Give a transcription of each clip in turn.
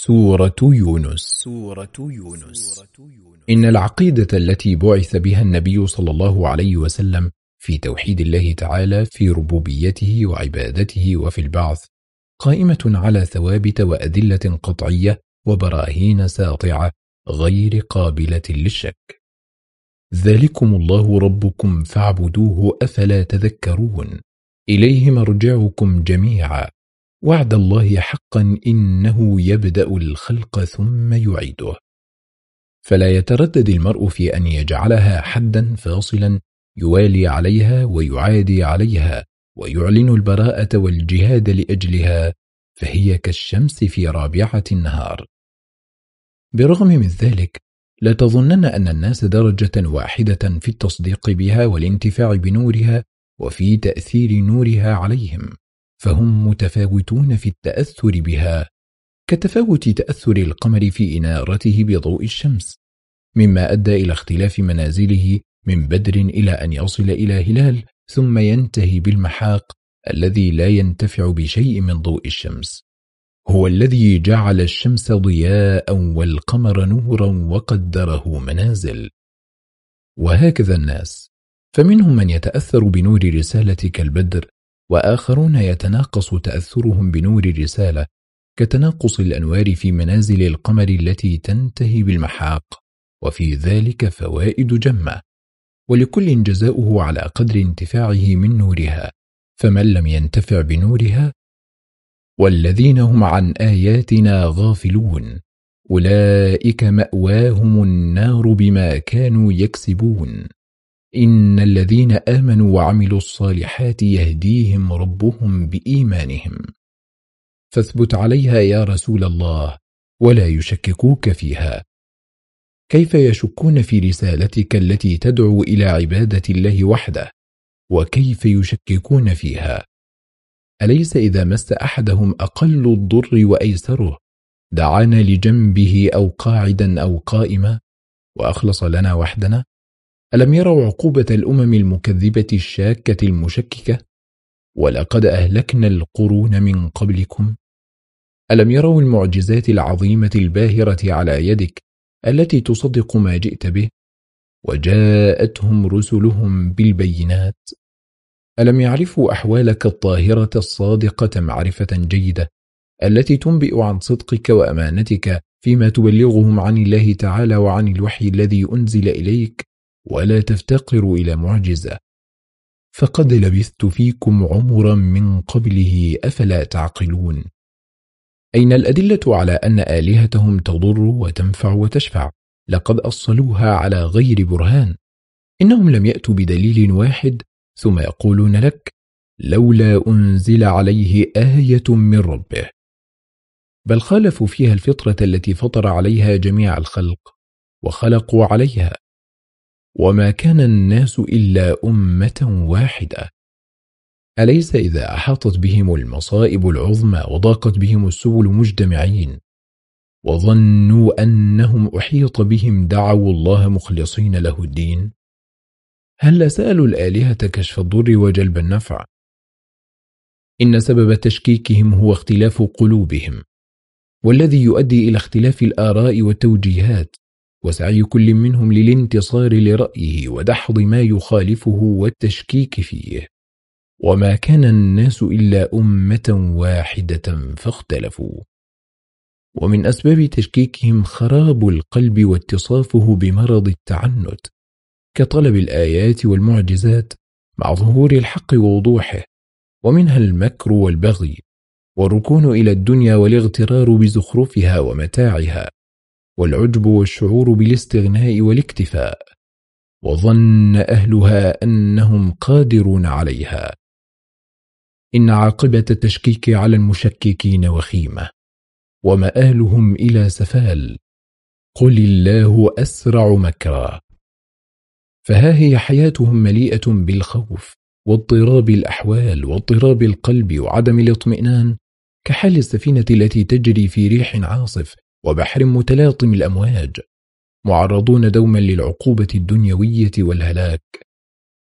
سورة يونس. سورة يونس. إن العقيدة التي بعث بها النبي صلى الله عليه وسلم في توحيد الله تعالى في ربوبيته وعبادته وفي البعث قائمة على ثوابت وأدلة قطعية وبراهين ساطعة غير قابلة للشك. ذلكم الله ربكم فاعبدوه أفلا تذكرون. إليه مرجعكم جميعا. وعد الله حقا إنه يبدأ الخلق ثم يعيده. فلا يتردد المرء في أن يجعلها حدا فاصلا يوالي عليها ويعادي عليها ويعلن البراءة والجهاد لأجلها فهي كالشمس في رابعة النهار. برغم من ذلك لا تظنن أن الناس درجة واحدة في التصديق بها والانتفاع بنورها وفي تأثير نورها عليهم. فهم متفاوتون في التأثر بها كتفاوت تأثر القمر في إنارته بضوء الشمس مما أدى إلى اختلاف منازله من بدر إلى أن يصل إلى هلال ثم ينتهي بالمحاق الذي لا ينتفع بشيء من ضوء الشمس. هو الذي جعل الشمس ضياء والقمر نورا وقدره منازل. وهكذا الناس فمنهم من يتأثر بنور رسالة كالبدر وآخرون يتناقص تأثرهم بنور الرسالة كتناقص الأنوار في منازل القمر التي تنتهي بالمحاق وفي ذلك فوائد جمة. ولكل جزاؤه على قدر انتفاعه من نورها فمن لم ينتفع بنورها والذين هم عن آياتنا غافلون. أولئك مأواهم النار بما كانوا يكسبون. إن الذين آمنوا وعملوا الصالحات يهديهم ربهم بإيمانهم. فاثبت عليها يا رسول الله ولا يشككوك فيها. كيف يشكون في رسالتك التي تدعو إلى عبادة الله وحده؟ وكيف يشككون فيها؟ أليس إذا مس أحدهم أقل الضر وأيسره دعانا لجنبه أو قاعدا أو قائما؟ وأخلص لنا وحدنا؟ ألم يروا عقوبة الأمم المكذبة الشاكة المشككة؟ ولقد أهلكنا القرون من قبلكم. ألم يروا المعجزات العظيمة الباهرة على يدك التي تصدق ما جئت به؟ وجاءتهم رسلهم بالبينات. ألم يعرفوا أحوالك الطاهرة الصادقة معرفة جيدة التي تنبئ عن صدقك وأمانتك فيما تبلغهم عن الله تعالى وعن الوحي الذي أنزل إليك؟ ولا تفتقر إلى معجزة. فقد لبثت فيكم عمرا من قبله أفلا تعقلون. أين الأدلة على أن آلهتهم تضر وتنفع وتشفع؟ لقد أصلوها على غير برهان. إنهم لم يأتوا بدليل واحد ثم يقولون لك لولا أنزل عليه آية من ربه. بل خالفوا فيها الفطرة التي فطر عليها جميع الخلق وخلقوا عليها. وما كان الناس إلا أمة واحدة. أليس إذا أحاطت بهم المصائب العظمى وضاقت بهم السبل مجتمعين؟ وظنوا أنهم أحيط بهم دعوا الله مخلصين له الدين؟ هل سألوا الآلهة كشف الضر وجلب النفع؟ إن سبب تشكيكهم هو اختلاف قلوبهم والذي يؤدي إلى اختلاف الآراء والتوجيهات. وسعي كل منهم للانتصار لرأيه ودحض ما يخالفه والتشكيك فيه. وما كان الناس إلا أمة واحدة فاختلفوا. ومن أسباب تشكيكهم خراب القلب واتصافه بمرض التعنت. كطلب الآيات والمعجزات مع ظهور الحق ووضوحه. ومنها المكر والبغي. والركون إلى الدنيا والاغترار بزخرفها ومتاعها. والعجب والشعور بالاستغناء والاكتفاء وظن أهلها أنهم قادرون عليها. إن عاقبة التشكيك على المشككين وخيمة ومآلهم إلى سفال. قل الله أسرع مكرا. فها هي حياتهم مليئة بالخوف واضطراب الأحوال واضطراب القلب وعدم الاطمئنان كحال السفينة التي تجري في ريح عاصف وبحر متلاطم الأمواج معرضون دوما للعقوبة الدنيوية والهلاك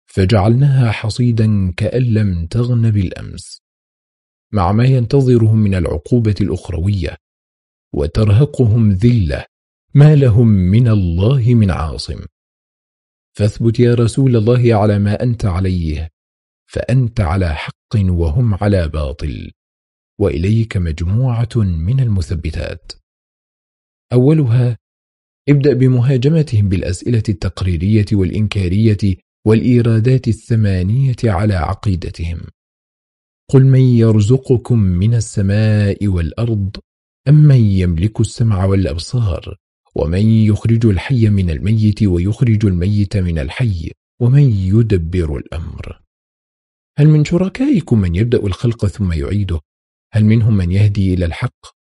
فجعلناها حصيدا كأن لم تغن بالأمس. مع ما ينتظرهم من العقوبة الأخروية وترهقهم ذلة ما لهم من الله من عاصم. فاثبت يا رسول الله على ما أنت عليه فأنت على حق وهم على باطل وإليك مجموعة من المثبتات. أولها ابدأ بمهاجمتهم بالأسئلة التقريرية والإنكارية والإيرادات الثمانية على عقيدتهم. قل من يرزقكم من السماء والأرض أم من يملك السمع والأبصار؟ ومن يخرج الحي من الميت ويخرج الميت من الحي؟ ومن يدبر الأمر؟ هل من شركائكم من يبدأ الخلق ثم يعيده؟ هل منهم من يهدي إلى الحق؟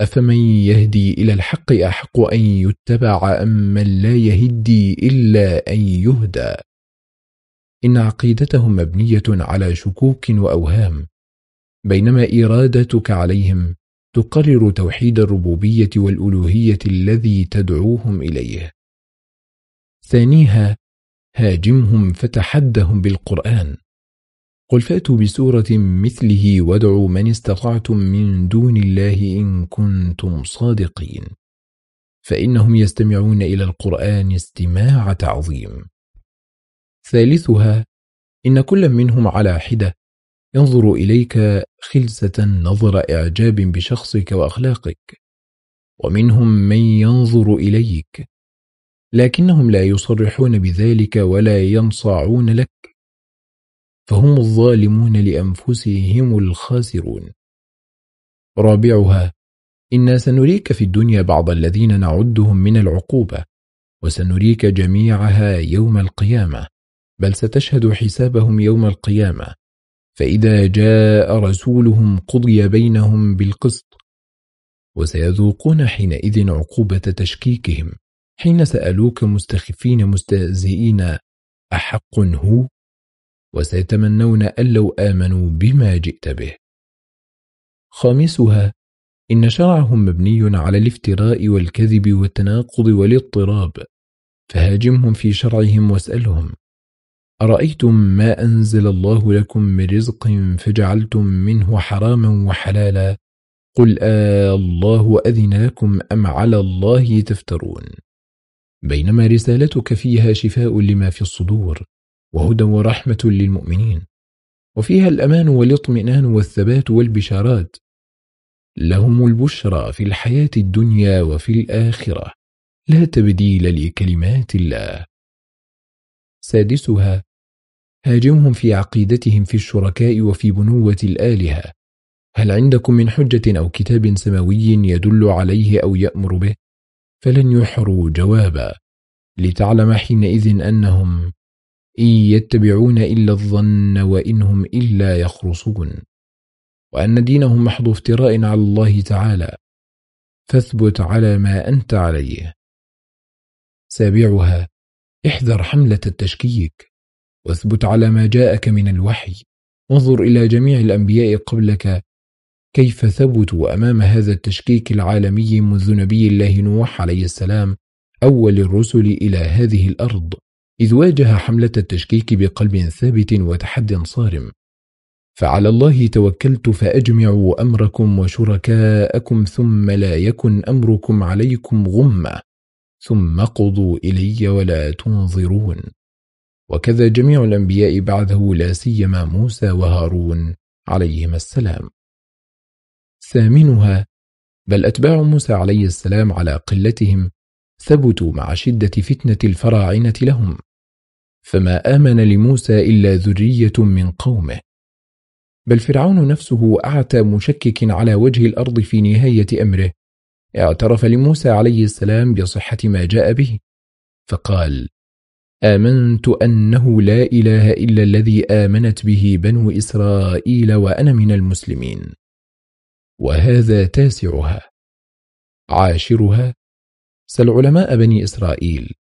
أفمن يهدي إلى الحق أحق أن يتبع أم من لا يهدي إلا أن يهدى؟ إن عقيدتهم مبنية على شكوك وأوهام بينما إرادتك عليهم تقرر توحيد الربوبية والألوهية الذي تدعوهم إليه. ثانيها هاجمهم فتحدهم بالقرآن. قل فأتوا بسورة مثله وادعوا من استطعتم من دون الله إن كنتم صادقين. فإنهم يستمعون إلى القرآن استماع تعظيم. ثالثها إن كل منهم على حدة ينظر إليك خلسة نظر إعجاب بشخصك وأخلاقك. ومنهم من ينظر إليك لكنهم لا يصرحون بذلك ولا ينصاعون لك. فهم الظالمون لأنفسهم الخاسرون. رابعها إنا سنريك في الدنيا بعض الذين نعدهم من العقوبة وسنريك جميعها يوم القيامة بل ستشهد حسابهم يوم القيامة. فإذا جاء رسولهم قضي بينهم بالقسط وسيذوقون حينئذ عقوبة تشكيكهم حين سألوك مستخفين مستهزئين أحق هو؟ وسيتمنون أن لو آمنوا بما جئت به. خامسها إن شرعهم مبني على الافتراء والكذب والتناقض والاضطراب فهاجمهم في شرعهم واسألهم أرأيتم ما أنزل الله لكم من رزق فجعلتم منه حراما وحلالا؟ قل آه الله أذن لكم أم على الله تفترون؟ بينما رسالتك فيها شفاء لما في الصدور. وهدى ورحمة للمؤمنين. وفيها الأمان والاطمئنان والثبات والبشارات. لهم البشرى في الحياة الدنيا وفي الآخرة. لا تبديل لكلمات الله. سادسها هاجمهم في عقيدتهم في الشركاء وفي بنوة الآلهة. هل عندكم من حجة أو كتاب سماوي يدل عليه أو يأمر به؟ فلن يحروا جوابا. لتعلم حينئذ أنهم إن يتبعون إلا الظن وإنهم إلا يخرصون. وأن دينهم محض افتراء على الله تعالى فاثبت على ما أنت عليه. سابعها احذر حملة التشكيك واثبت على ما جاءك من الوحي. وانظر إلى جميع الأنبياء قبلك كيف ثبتوا أمام هذا التشكيك العالمي منذ نبي الله نوح عليه السلام أول الرسل إلى هذه الأرض. إذ واجه حملة التشكيك بقلب ثابت وتحد صارم. فعلى الله توكلت فأجمعوا أمركم وشركاءكم ثم لا يكن أمركم عليكم غمة. ثم قضوا إلي ولا تنظرون. وكذا جميع الأنبياء بعده لا سيما موسى وهارون عليهما السلام. ثامنها بل أتباع موسى عليه السلام على قلتهم ثبتوا مع شدة فتنة الفراعنة لهم. فما آمن لموسى إلا ذرية من قومه. بل فرعون نفسه أعتى مشكك على وجه الأرض في نهاية أمره. اعترف لموسى عليه السلام بصحة ما جاء به. فقال آمنت أنه لا إله إلا الذي آمنت به بنو إسرائيل وأنا من المسلمين. وهذا تاسعها. عاشرها. سل علماء بني إسرائيل.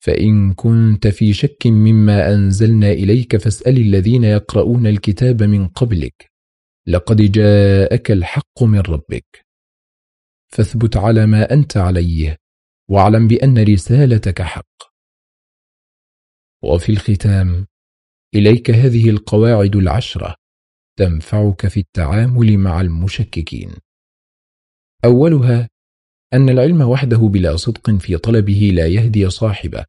فإن كنت في شك مما أنزلنا إليك فاسأل الذين يقرؤون الكتاب من قبلك. لقد جاءك الحق من ربك. فاثبت على ما أنت عليه واعلم بأن رسالتك حق. وفي الختام إليك هذه القواعد العشرة تنفعك في التعامل مع المشككين. أولها أن العلم وحده بلا صدق في طلبه لا يهدي صاحبه.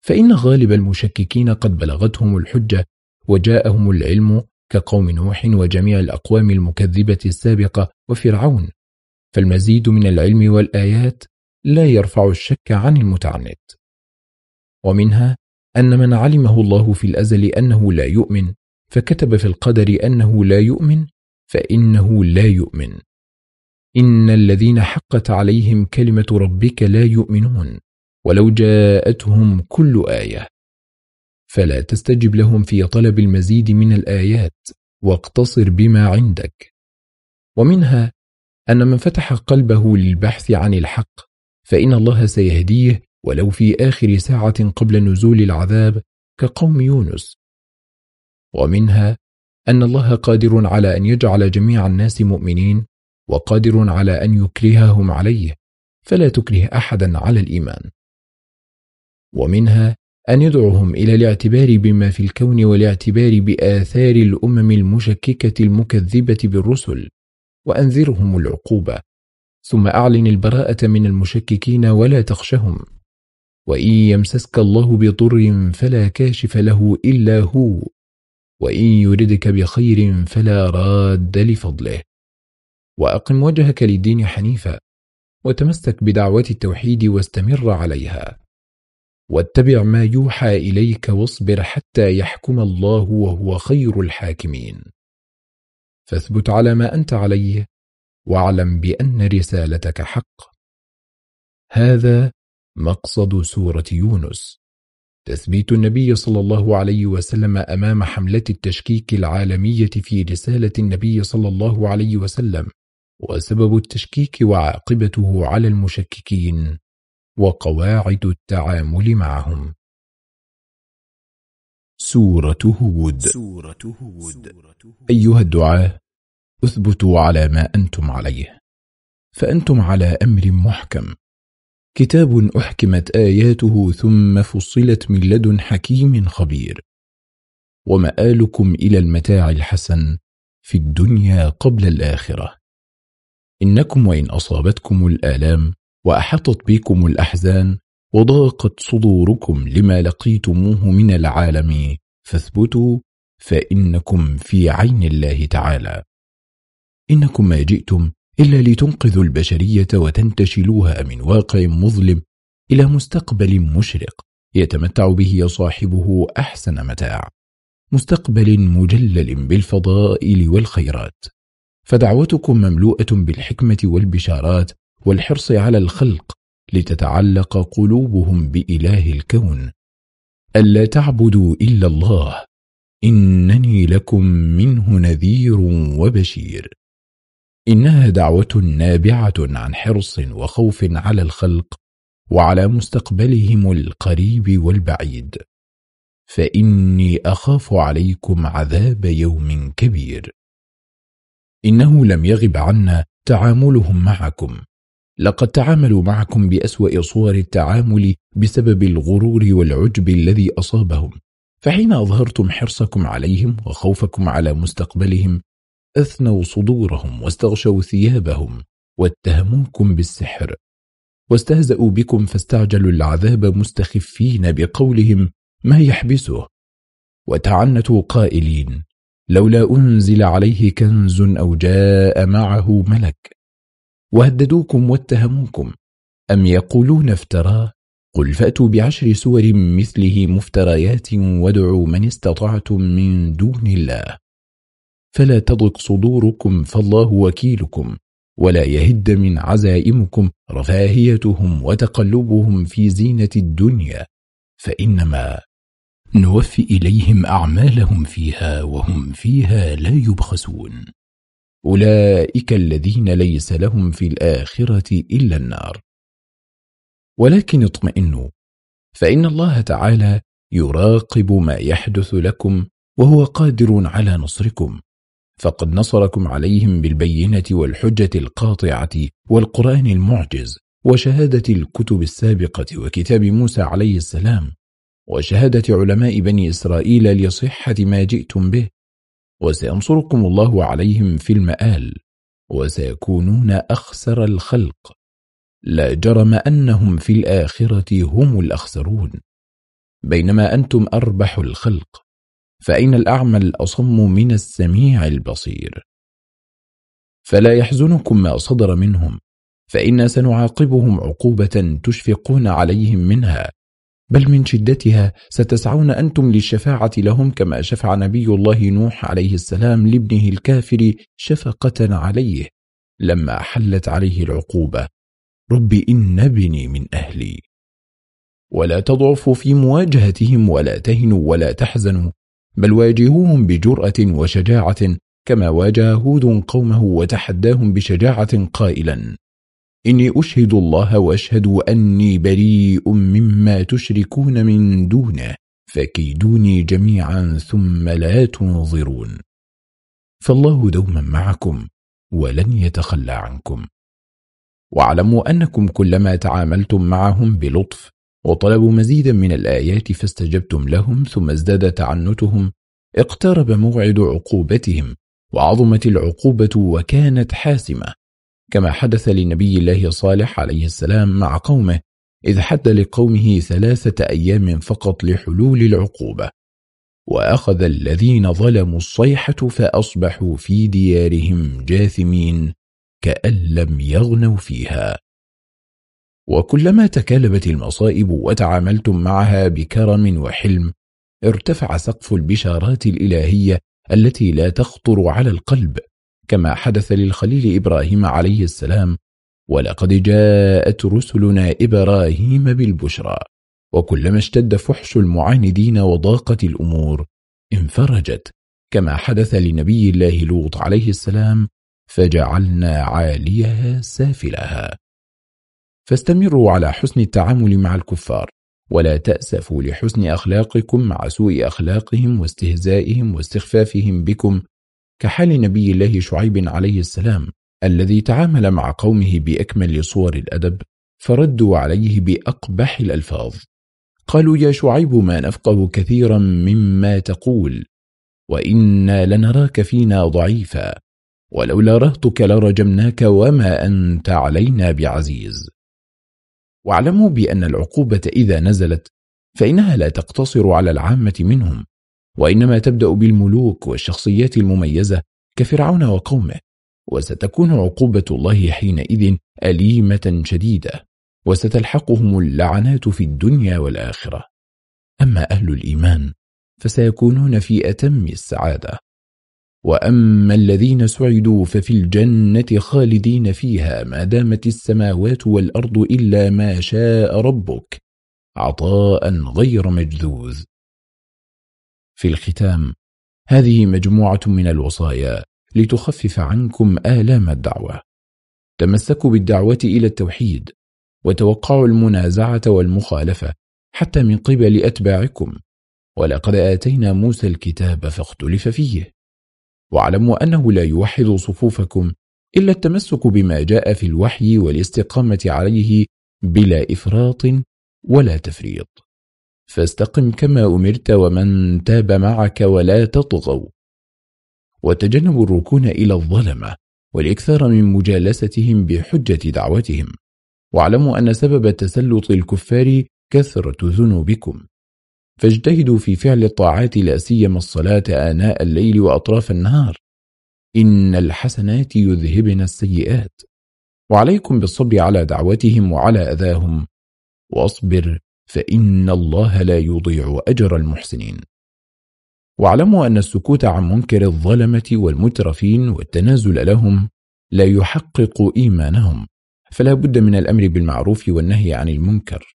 فإن غالب المشككين قد بلغتهم الحجة وجاءهم العلم كقوم نوح وجميع الأقوام المكذبة السابقة وفرعون. فالمزيد من العلم والآيات لا يرفع الشك عن المتعنت ومنها أن من علمه الله في الأزل أنه لا يؤمن فكتب في القدر أنه لا يؤمن فإنه لا يؤمن. إن الذين حقت عليهم كلمة ربك لا يؤمنون ولو جاءتهم كل آية فلا تستجب لهم في طلب المزيد من الآيات واقتصر بما عندك ومنها أن من فتح قلبه للبحث عن الحق فإن الله سيهديه ولو في آخر ساعة قبل نزول العذاب كقوم يونس ومنها أن الله قادر على أن يجعل جميع الناس مؤمنين وقادر على أن يكرههم عليه فلا تكره أحدا على الإيمان. ومنها أن يدعوهم إلى الاعتبار بما في الكون والاعتبار بآثار الأمم المشككة المكذبة بالرسل وأنذرهم العقوبة. ثم أعلن البراءة من المشككين ولا تخشهم. وإن يمسسك الله بضر فلا كاشف له إلا هو وإن يردك بخير فلا راد لفضله. وأقم وجهك للدين حنيفا وتمسك بدعوة التوحيد واستمر عليها. واتبع ما يوحى إليك واصبر حتى يحكم الله وهو خير الحاكمين. فاثبت على ما أنت عليه واعلم بأن رسالتك حق. هذا مقصد سورة يونس. تثبيت النبي صلى الله عليه وسلم أمام حملة التشكيك العالمية في رسالة النبي صلى الله عليه وسلم. وسبب التشكيك وعاقبته على المشككين وقواعد التعامل معهم. سورة هود. سورة هود. أيها الدعاة اثبتوا على ما أنتم عليه. فأنتم على أمر محكم. كتاب أحكمت آياته ثم فصلت من لدن حكيم خبير. ومآلكم إلى المتاع الحسن في الدنيا قبل الآخرة. إنكم وإن أصابتكم الآلام وأحطت بكم الأحزان وضاقت صدوركم لما لقيتموه من العالم فاثبتوا فإنكم في عين الله تعالى. إنكم ما جئتم إلا لتنقذوا البشرية وتنتشلوها من واقع مظلم إلى مستقبل مشرق يتمتع به صاحبه أحسن متاع مستقبل مجلل بالفضائل والخيرات. فدعوتكم مملوءة بالحكمة والبشارات والحرص على الخلق لتتعلق قلوبهم بإله الكون. ألا تعبدوا إلا الله إنني لكم منه نذير وبشير. إنها دعوة نابعة عن حرص وخوف على الخلق وعلى مستقبلهم القريب والبعيد. فإني أخاف عليكم عذاب يوم كبير. إنه لم يغب عنا تعاملهم معكم. لقد تعاملوا معكم بأسوأ صور التعامل بسبب الغرور والعجب الذي أصابهم. فحين أظهرتم حرصكم عليهم وخوفكم على مستقبلهم أثنوا صدورهم واستغشوا ثيابهم واتهموكم بالسحر. واستهزأوا بكم فاستعجلوا العذاب مستخفين بقولهم ما يحبسه. وتعنتوا قائلين لولا أنزل عليه كنز أو جاء معه ملك. وهددوكم واتهموكم. أم يقولون افتراه؟ قل فأتوا بعشر سور مثله مفتريات وادعوا من استطعتم من دون الله. فلا تضق صدوركم فالله وكيلكم. ولا يهد من عزائمكم رفاهيتهم وتقلبهم في زينة الدنيا. فإنما نوفي إليهم أعمالهم فيها وهم فيها لا يبخسون. أولئك الذين ليس لهم في الآخرة إلا النار. ولكن اطمئنوا فإن الله تعالى يراقب ما يحدث لكم وهو قادر على نصركم. فقد نصركم عليهم بالبينة والحجة القاطعة والقرآن المعجز وشهادة الكتب السابقة وكتاب موسى عليه السلام وشهادة علماء بني إسرائيل لصحة ما جئتم به وسينصركم الله عليهم في المآل وسيكونون أخسر الخلق. لا جرم أنهم في الآخرة هم الأخسرون. بينما أنتم أربح الخلق فأين الأعمى الأصم من السميع البصير. فلا يحزنكم ما صدر منهم فإنا سنعاقبهم عقوبة تشفقون عليهم منها. بل من شدتها ستسعون أنتم للشفاعة لهم كما شفع نبي الله نوح عليه السلام لابنه الكافر شفقة عليه لما حلت عليه العقوبة. رب إن ابني من أهلي. ولا تضعفوا في مواجهتهم ولا تهنوا ولا تحزنوا بل واجهوهم بجرأة وشجاعة كما واجه هود قومه وتحداهم بشجاعة قائلا. إني أشهد الله وأشهد أني بريء مما تشركون من دونه فكيدوني جميعا ثم لا تنظرون. فالله دوما معكم ولن يتخلى عنكم. واعلموا أنكم كلما تعاملتم معهم بلطف وطلبوا مزيدا من الآيات فاستجبتم لهم ثم ازداد تعنتهم اقترب موعد عقوبتهم وعظمت العقوبة وكانت حاسمة. كما حدث لنبي الله صالح عليه السلام مع قومه إذ حد لقومه ثلاثة أيام فقط لحلول العقوبة. وأخذ الذين ظلموا الصيحة فأصبحوا في ديارهم جاثمين كأن لم يغنوا فيها. وكلما تكالبت المصائب وتعاملتم معها بكرم وحلم ارتفع سقف البشارات الإلهية التي لا تخطر على القلب. كما حدث للخليل إبراهيم عليه السلام ولقد جاءت رسلنا إبراهيم بالبشرى وكلما اشتد فحش المعاندين وضاقت الأمور انفرجت كما حدث لنبي الله لوط عليه السلام فجعلنا عاليها سافلها. فاستمروا على حسن التعامل مع الكفار ولا تأسفوا لحسن أخلاقكم مع سوء أخلاقهم واستهزائهم واستخفافهم بكم كحال نبي الله شعيب عليه السلام الذي تعامل مع قومه بأكمل صور الأدب فردوا عليه بأقبح الألفاظ. قالوا يا شعيب ما نفقه كثيرا مما تقول وإنا لنراك فينا ضعيفا ولولا رهتك لرجمناك وما أنت علينا بعزيز. واعلموا بأن العقوبة إذا نزلت فإنها لا تقتصر على العامة منهم وإنما تبدأ بالملوك والشخصيات المميزة كفرعون وقومه وستكون عقوبة الله حينئذ أليمة شديدة وستلحقهم اللعنات في الدنيا والآخرة. أما أهل الإيمان فسيكونون في أتم السعادة. وأما الذين سعدوا ففي الجنة خالدين فيها ما دامت السماوات والأرض إلا ما شاء ربك عطاء غير مجذوذ. في الختام. هذه مجموعة من الوصايا لتخفف عنكم آلام الدعوة. تمسكوا بالدعوة إلى التوحيد وتوقعوا المنازعة والمخالفة حتى من قبل أتباعكم. ولقد آتينا موسى الكتاب فاختلف فيه. واعلموا أنه لا يوحد صفوفكم إلا التمسك بما جاء في الوحي والاستقامة عليه بلا إفراط ولا تفريط. فاستقم كما أمرت ومن تاب معك ولا تطغوا. وتجنبوا الركون إلى الظلمة والإكثار من مجالستهم بحجة دعوتهم. واعلموا أن سبب تسلط الكفار كثرة ذنوبكم. فاجتهدوا في فعل الطاعات لا سيما الصلاة آناء الليل وأطراف النهار. إن الحسنات يذهبن السيئات. وعليكم بالصبر على دعوتهم وعلى أذاهم. واصبر فإن الله لا يضيع أجر المحسنين. واعلموا أن السكوت عن منكر الظلمة والمترفين والتنازل لهم لا يحقق إيمانهم فلا بد من الأمر بالمعروف والنهي عن المنكر.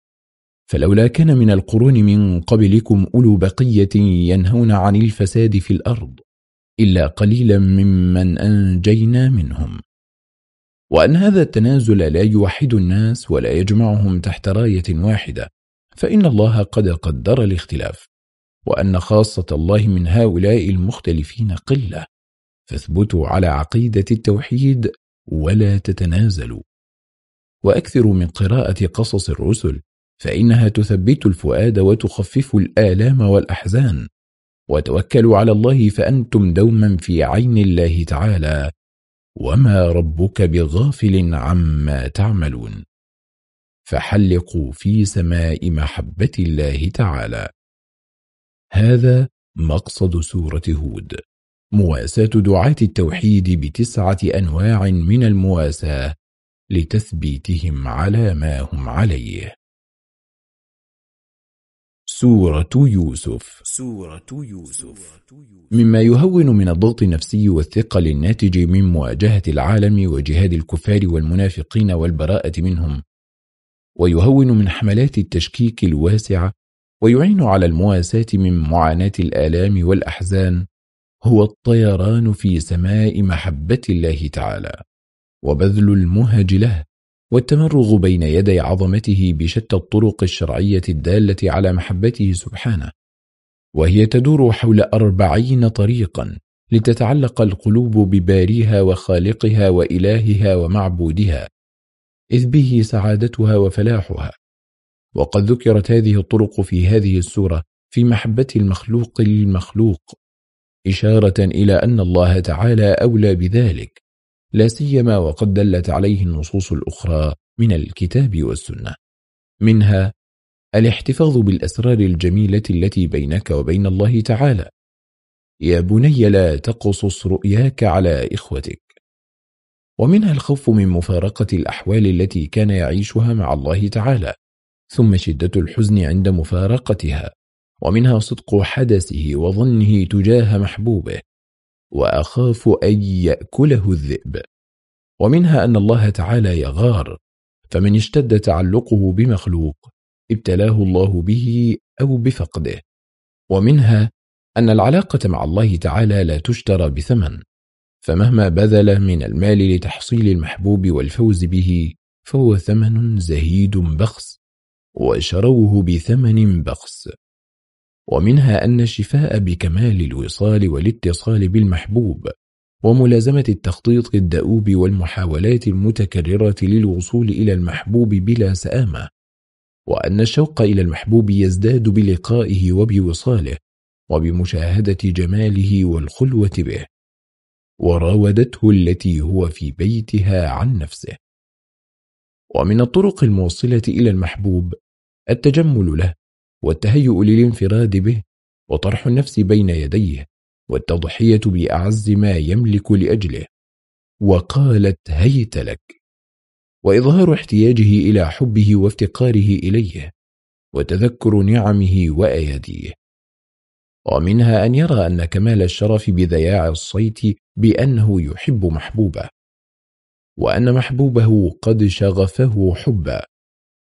فلولا كان من القرون من قبلكم أولو بقية ينهون عن الفساد في الأرض إلا قليلا ممن أنجينا منهم. وأن هذا التنازل لا يوحد الناس ولا يجمعهم تحت راية واحدة فإن الله قد قدر الاختلاف وأن خاصة الله من هؤلاء المختلفين قلة فاثبتوا على عقيدة التوحيد ولا تتنازلوا. وأكثروا من قراءة قصص الرسل فإنها تثبت الفؤاد وتخفف الآلام والأحزان. وتوكلوا على الله فأنتم دوما في عين الله تعالى وما ربك بغافل عما تعملون. فحلقوا في سماء محبة الله تعالى. هذا مقصد سورة هود. مواساة دعاة التوحيد بتسعة أنواع من المواساة لتثبيتهم على ما هم عليه. سورة يوسف. سورة يوسف. مما يهون من الضغط النفسي والثقل الناتج من مواجهة العالم وجهاد الكفار والمنافقين والبراءة منهم. ويهون من حملات التشكيك الواسعة ويعين على المواساة من معاناة الآلام والأحزان هو الطيران في سماء محبة الله تعالى وبذل المهج له والتمرغ بين يدي عظمته بشتى الطرق الشرعية الدالة على محبته سبحانه وهي تدور حول أربعين طريقا لتتعلق القلوب بباريها وخالقها وإلهها ومعبودها. إذ به سعادتها وفلاحها. وقد ذكرت هذه الطرق في هذه السورة في محبة المخلوق للمخلوق إشارة إلى أن الله تعالى أولى بذلك لا سيما وقد دلت عليه النصوص الأخرى من الكتاب والسنة. منها الاحتفاظ بالأسرار الجميلة التي بينك وبين الله تعالى. يا بني لا تقصص رؤياك على إخوتك. ومنها الخوف من مفارقة الأحوال التي كان يعيشها مع الله تعالى ثم شدة الحزن عند مفارقتها ومنها صدق حدثه وظنه تجاه محبوبه وأخاف أن يأكله الذئب. ومنها أن الله تعالى يغار فمن اشتد تعلقه بمخلوق ابتلاه الله به أو بفقده. ومنها أن العلاقة مع الله تعالى لا تشترى بثمن. فمهما بذل من المال لتحصيل المحبوب والفوز به فهو ثمن زهيد بخس وشروه بثمن بخس. ومنها أن الشفاء بكمال الوصال والاتصال بالمحبوب وملازمة التخطيط الدؤوب والمحاولات المتكررة للوصول إلى المحبوب بلا سآمة وأن الشوق إلى المحبوب يزداد بلقائه وبوصاله وبمشاهدة جماله والخلوة به. وراودته التي هو في بيتها عن نفسه. ومن الطرق الموصلة إلى المحبوب التجمل له والتهيؤ للانفراد به وطرح النفس بين يديه والتضحية بأعز ما يملك لأجله. وقالت هيت لك. وإظهار احتياجه إلى حبه وافتقاره إليه وتذكر نعمه وأياديه. ومنها أن يرى أن كمال الشرف بذياع الصيت بأنه يحب محبوبه وأن محبوبه قد شغفه حبا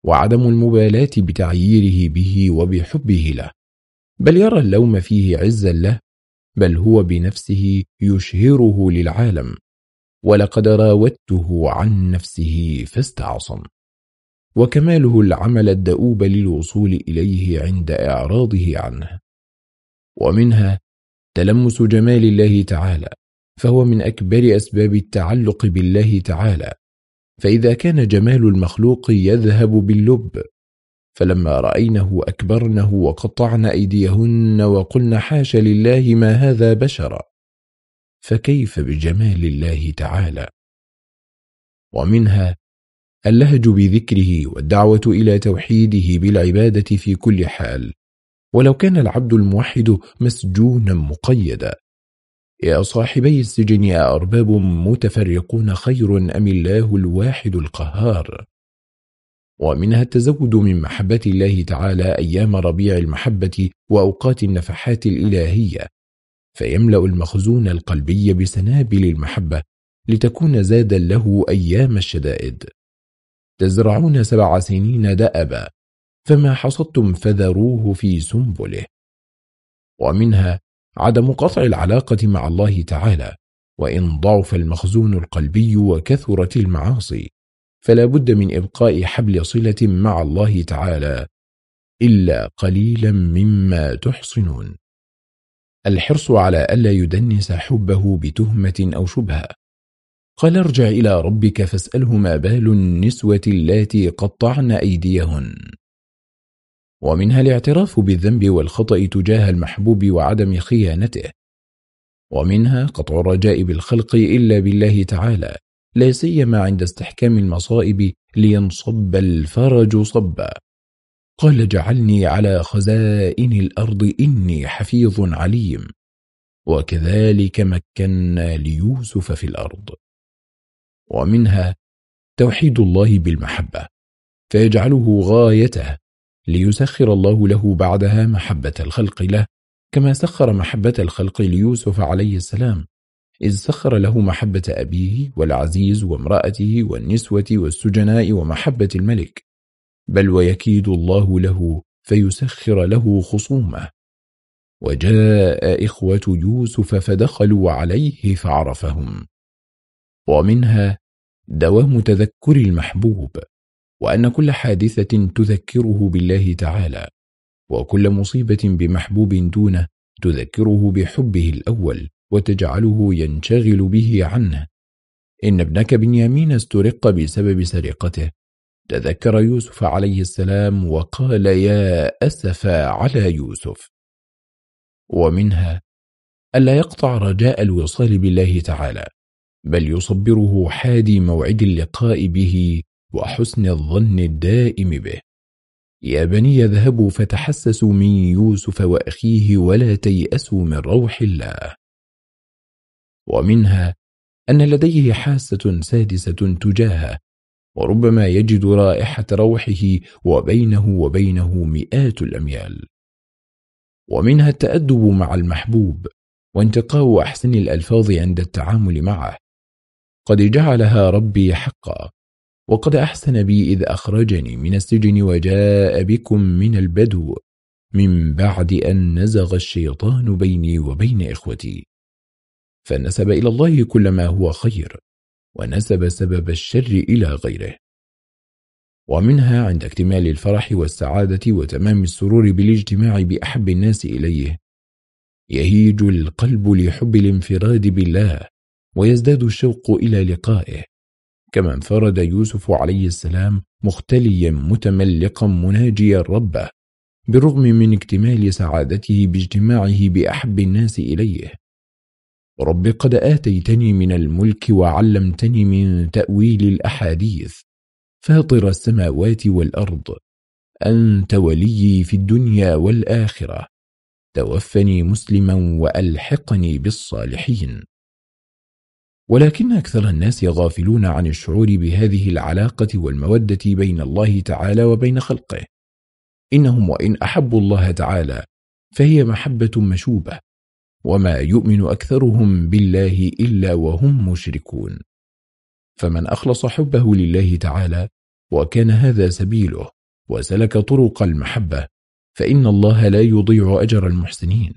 وعدم المبالاة بتعييره به وبحبه له. بل يرى اللوم فيه عزا له بل هو بنفسه يشهره للعالم ولقد راودته عن نفسه فاستعصم. وكماله العمل الدؤوب للوصول إليه عند إعراضه عنه. ومنها تلمس جمال الله تعالى فهو من أكبر أسباب التعلق بالله تعالى. فإذا كان جمال المخلوق يذهب باللب فلما رأينه أكبرنه وقطعن أيديهن وقلن حاش لله ما هذا بشرا فكيف بجمال الله تعالى؟ ومنها اللهج بذكره والدعوة إلى توحيده بالعبادة في كل حال. ولو كان العبد الموحد مسجونا مقيدا. يا صاحبي السجن يا أرباب متفرقون خير أم الله الواحد القهار؟ ومنها التزود من محبة الله تعالى أيام ربيع المحبة وأوقات النفحات الإلهية. فيملأ المخزون القلبي بسنابل المحبة لتكون زادا له أيام الشدائد. تزرعون سبع سنين دأبا. فما حصدتم فذروه في سنبله. ومنها عدم قطع العلاقة مع الله تعالى وإن ضعف المخزون القلبي وكثرت المعاصي فلا بد من إبقاء حبل صلة مع الله تعالى إلا قليلا مما تحصنون. الحرص على ألا يدنس حبه بتهمة أو شبهة. قال ارجع إلى ربك فاسأله ما بال النسوة اللاتي قطعن أيديهن. ومنها الاعتراف بالذنب والخطأ تجاه المحبوب وعدم خيانته. ومنها قطع الرجاء بالخلق إلا بالله تعالى لا سيما عند استحكام المصائب لينصب الفرج صبا. قال جعلني على خزائن الأرض إني حفيظ عليم وكذلك مكنا ليوسف في الأرض. ومنها توحيد الله بالمحبة فيجعله غايته ليسخر الله له بعدها محبة الخلق له كما سخر محبة الخلق ليوسف عليه السلام. إذ سخر له محبة أبيه والعزيز وامرأته والنسوة والسجناء ومحبة الملك. بل ويكيد الله له فيسخر له خصومه. وجاء إخوة يوسف فدخلوا عليه فعرفهم. ومنها دوام تذكر المحبوب. وأن كل حادثة تذكره بالله تعالى وكل مصيبة بمحبوب دونه تذكره بحبه الأول وتجعله ينشغل به عنه. إن ابنك بنيامين استرق بسبب سرقته. تذكر يوسف عليه السلام وقال يا أسف على يوسف. ومنها ألا يقطع رجاء الوصال بالله تعالى بل يصبره حادي موعد اللقاء به وحسن الظن الدائم به. يا بني اذهبوا فتحسسوا من يوسف وأخيه ولا تيأسوا من روح الله. ومنها أن لديه حاسة سادسة تجاهه وربما يجد رائحة روحه وبينه وبينه مئات الأميال. ومنها التأدب مع المحبوب وانتقاء أحسن الألفاظ عند التعامل معه. قد جعلها ربي حقا. وقد أحسن بي إذ أخرجني من السجن وجاء بكم من البدو. من بعد أن نزغ الشيطان بيني وبين إخوتي. فنسب إلى الله كل ما هو خير ونسب سبب الشر إلى غيره. ومنها عند اكتمال الفرح والسعادة وتمام السرور بالاجتماع بأحب الناس إليه. يهيج القلب لحب الانفراد بالله ويزداد الشوق إلى لقائه. كما انفرد يوسف عليه السلام مختليا متملقا مناجيا ربه بالرغم من اكتمال سعادته باجتماعه بأحب الناس إليه. رب قد آتيتني من الملك وعلمتني من تأويل الأحاديث فاطر السماوات والأرض أنت ولي في الدنيا والآخرة توفني مسلما وألحقني بالصالحين. ولكن أكثر الناس غافلون عن الشعور بهذه العلاقة والمودة بين الله تعالى وبين خلقه. إنهم وإن أحبوا الله تعالى فهي محبة مشوبة وما يؤمن أكثرهم بالله إلا وهم مشركون. فمن أخلص حبه لله تعالى وكان هذا سبيله وسلك طرق المحبة فإن الله لا يضيع أجر المحسنين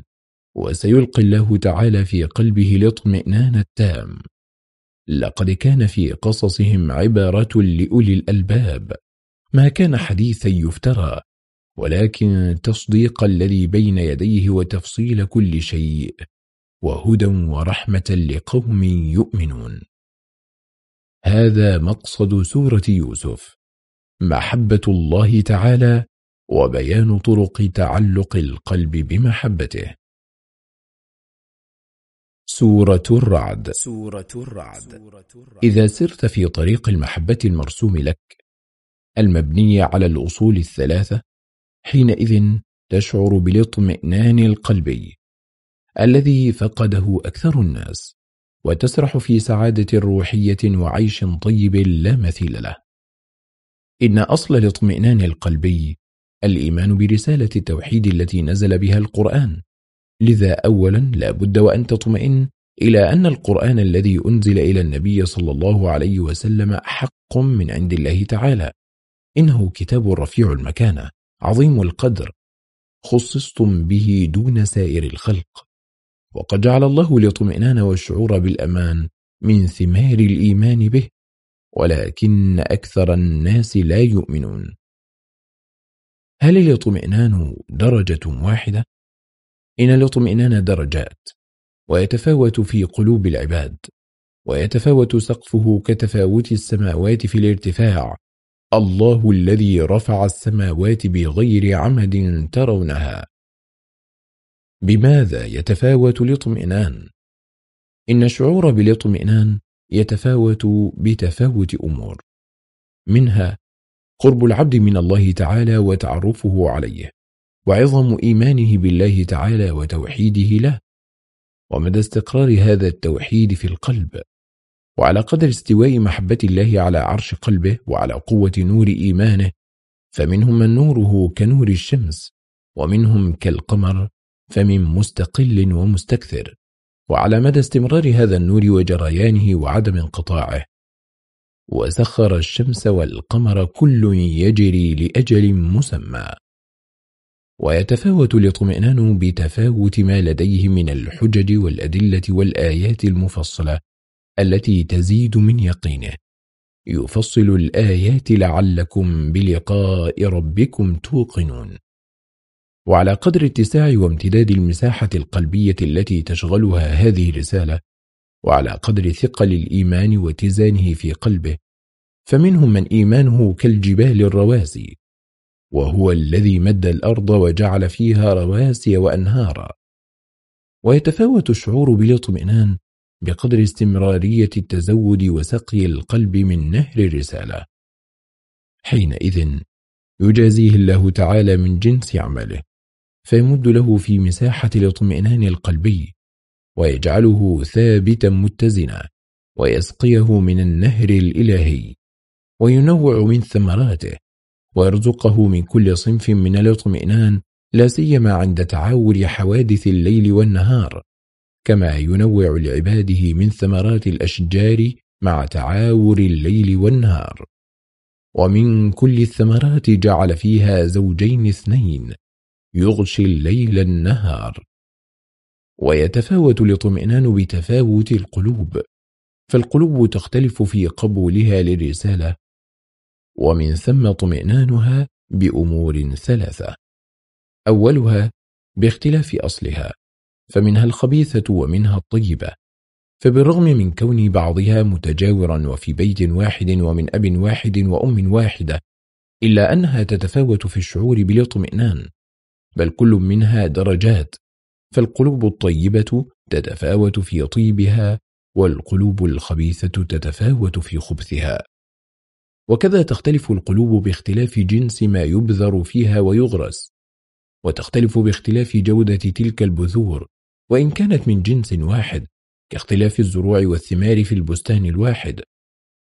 وسيلقي الله تعالى في قلبه الاطمئنان التام. لقد كان في قصصهم عبارة لأولي الألباب. ما كان حديثا يفترى ولكن تصديق الذي بين يديه وتفصيل كل شيء وهدى ورحمة لقوم يؤمنون. هذا مقصد سورة يوسف محبة الله تعالى وبيان طرق تعلق القلب بمحبته. سورة الرعد. سورة الرعد. إذا سرت في طريق المحبة المرسوم لك المبني على الأصول الثلاثة حينئذ تشعر بالاطمئنان القلبي الذي فقده أكثر الناس وتسرح في سعادة روحية وعيش طيب لا مثيل له. إن أصل الاطمئنان القلبي الإيمان برسالة التوحيد التي نزل بها القرآن. لذا أولا لا بد وأن تطمئن إلى أن القرآن الذي أنزل إلى النبي صلى الله عليه وسلم حق من عند الله تعالى. إنه كتاب رفيع المكانة عظيم القدر خصصتم به دون سائر الخلق. وقد جعل الله الاطمئنان والشعور بالأمان من ثمار الإيمان به ولكن أكثر الناس لا يؤمنون. هل الإطمئنان درجة واحدة؟ إن الاطمئنان درجات ويتفاوت في قلوب العباد ويتفاوت سقفه كتفاوت السماوات في الارتفاع. الله الذي رفع السماوات بغير عمد ترونها. بماذا يتفاوت الاطمئنان؟ إن الشعور بالاطمئنان يتفاوت بتفاوت أمور. منها قرب العبد من الله تعالى وتعرفه عليه. وعظم إيمانه بالله تعالى وتوحيده له ومدى استقرار هذا التوحيد في القلب وعلى قدر استواء محبة الله على عرش قلبه وعلى قوة نور إيمانه فمنهم من نوره كنور الشمس ومنهم كالقمر فمن مستقل ومستكثر وعلى مدى استمرار هذا النور وجريانه وعدم انقطاعه. وسخر الشمس والقمر كل يجري لأجل مسمى. ويتفاوت الاطمئنان بتفاوت ما لديه من الحجج والأدلة والآيات المفصلة التي تزيد من يقينه. يفصل الآيات لعلكم بلقاء ربكم توقنون. وعلى قدر اتساع وامتداد المساحة القلبية التي تشغلها هذه الرسالة وعلى قدر ثقل الإيمان واتزانه في قلبه فمنهم من إيمانه كالجبال الرواسي وهو الذي مد الأرض وجعل فيها رواسي وأنهارا. ويتفاوت الشعور بالاطمئنان بقدر استمرارية التزود وسقي القلب من نهر الرسالة. حينئذ يجازيه الله تعالى من جنس عمله فيمد له في مساحة الاطمئنان القلبي ويجعله ثابتا متزنا ويسقيه من النهر الإلهي وينوع من ثمراته ويرزقه من كل صنف من الاطمئنان لا سيما عند تعاور حوادث الليل والنهار. كما ينوع لعباده من ثمرات الأشجار مع تعاور الليل والنهار. ومن كل الثمرات جعل فيها زوجين اثنين يغشي الليل النهار. ويتفاوت الاطمئنان بتفاوت القلوب. فالقلوب تختلف في قبولها للرسالة ومن ثم اطمئنانها بأمور ثلاثة. أولها باختلاف أصلها فمنها الخبيثة ومنها الطيبة فبالرغم من كون بعضها متجاورا وفي بيت واحد ومن أب واحد وأم واحدة إلا أنها تتفاوت في الشعور بالاطمئنان بل كل منها درجات فالقلوب الطيبة تتفاوت في طيبها والقلوب الخبيثة تتفاوت في خبثها. وكذا تختلف القلوب باختلاف جنس ما يبذر فيها ويغرس وتختلف باختلاف جودة تلك البذور وإن كانت من جنس واحد كاختلاف الزروع والثمار في البستان الواحد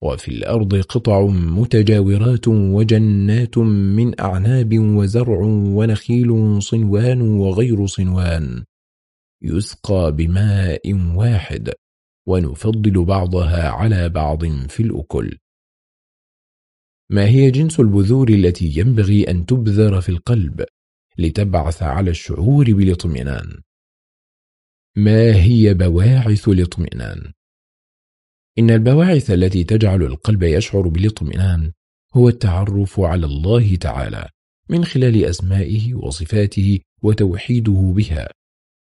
وفي الأرض قطع متجاورات وجنات من أعناب وزرع ونخيل صنوان وغير صنوان يسقى بماء واحد ونفضل بعضها على بعض في الأكل. ما هي جنس البذور التي ينبغي أن تبذر في القلب لتبعث على الشعور بالاطمئنان؟ ما هي بواعث الاطمئنان؟ إن البواعث التي تجعل القلب يشعر بالاطمئنان هو التعرف على الله تعالى من خلال أسمائه وصفاته وتوحيده بها.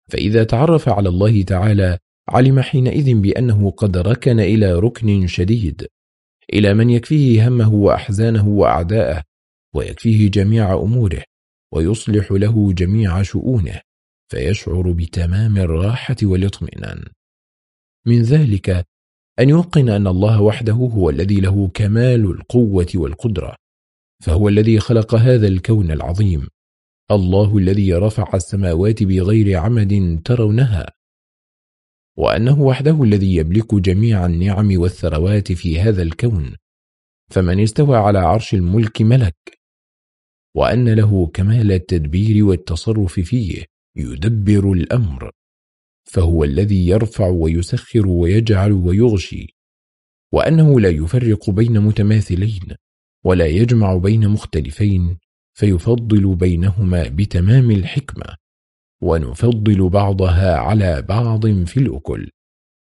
فإذا تعرف على الله تعالى علم حينئذ بأنه قد ركن إلى ركن شديد. إلى من يكفيه همه وأحزانه وأعداءه ويكفيه جميع أموره ويصلح له جميع شؤونه فيشعر بتمام الراحة والاطمئنان. من ذلك أن يوقن أن الله وحده هو الذي له كمال القوة والقدرة فهو الذي خلق هذا الكون العظيم الله الذي رفع السماوات بغير عمد ترونها. وأنه وحده الذي يملك جميع النعم والثروات في هذا الكون فمن استوى على عرش الملك ملك. وأن له كمال التدبير والتصرف فيه يدبر الأمر فهو الذي يرفع ويسخر ويجعل ويغشي. وأنه لا يفرق بين متماثلين ولا يجمع بين مختلفين فيفضل بينهما بتمام الحكمة. ونفضل بعضها على بعض في الأكل.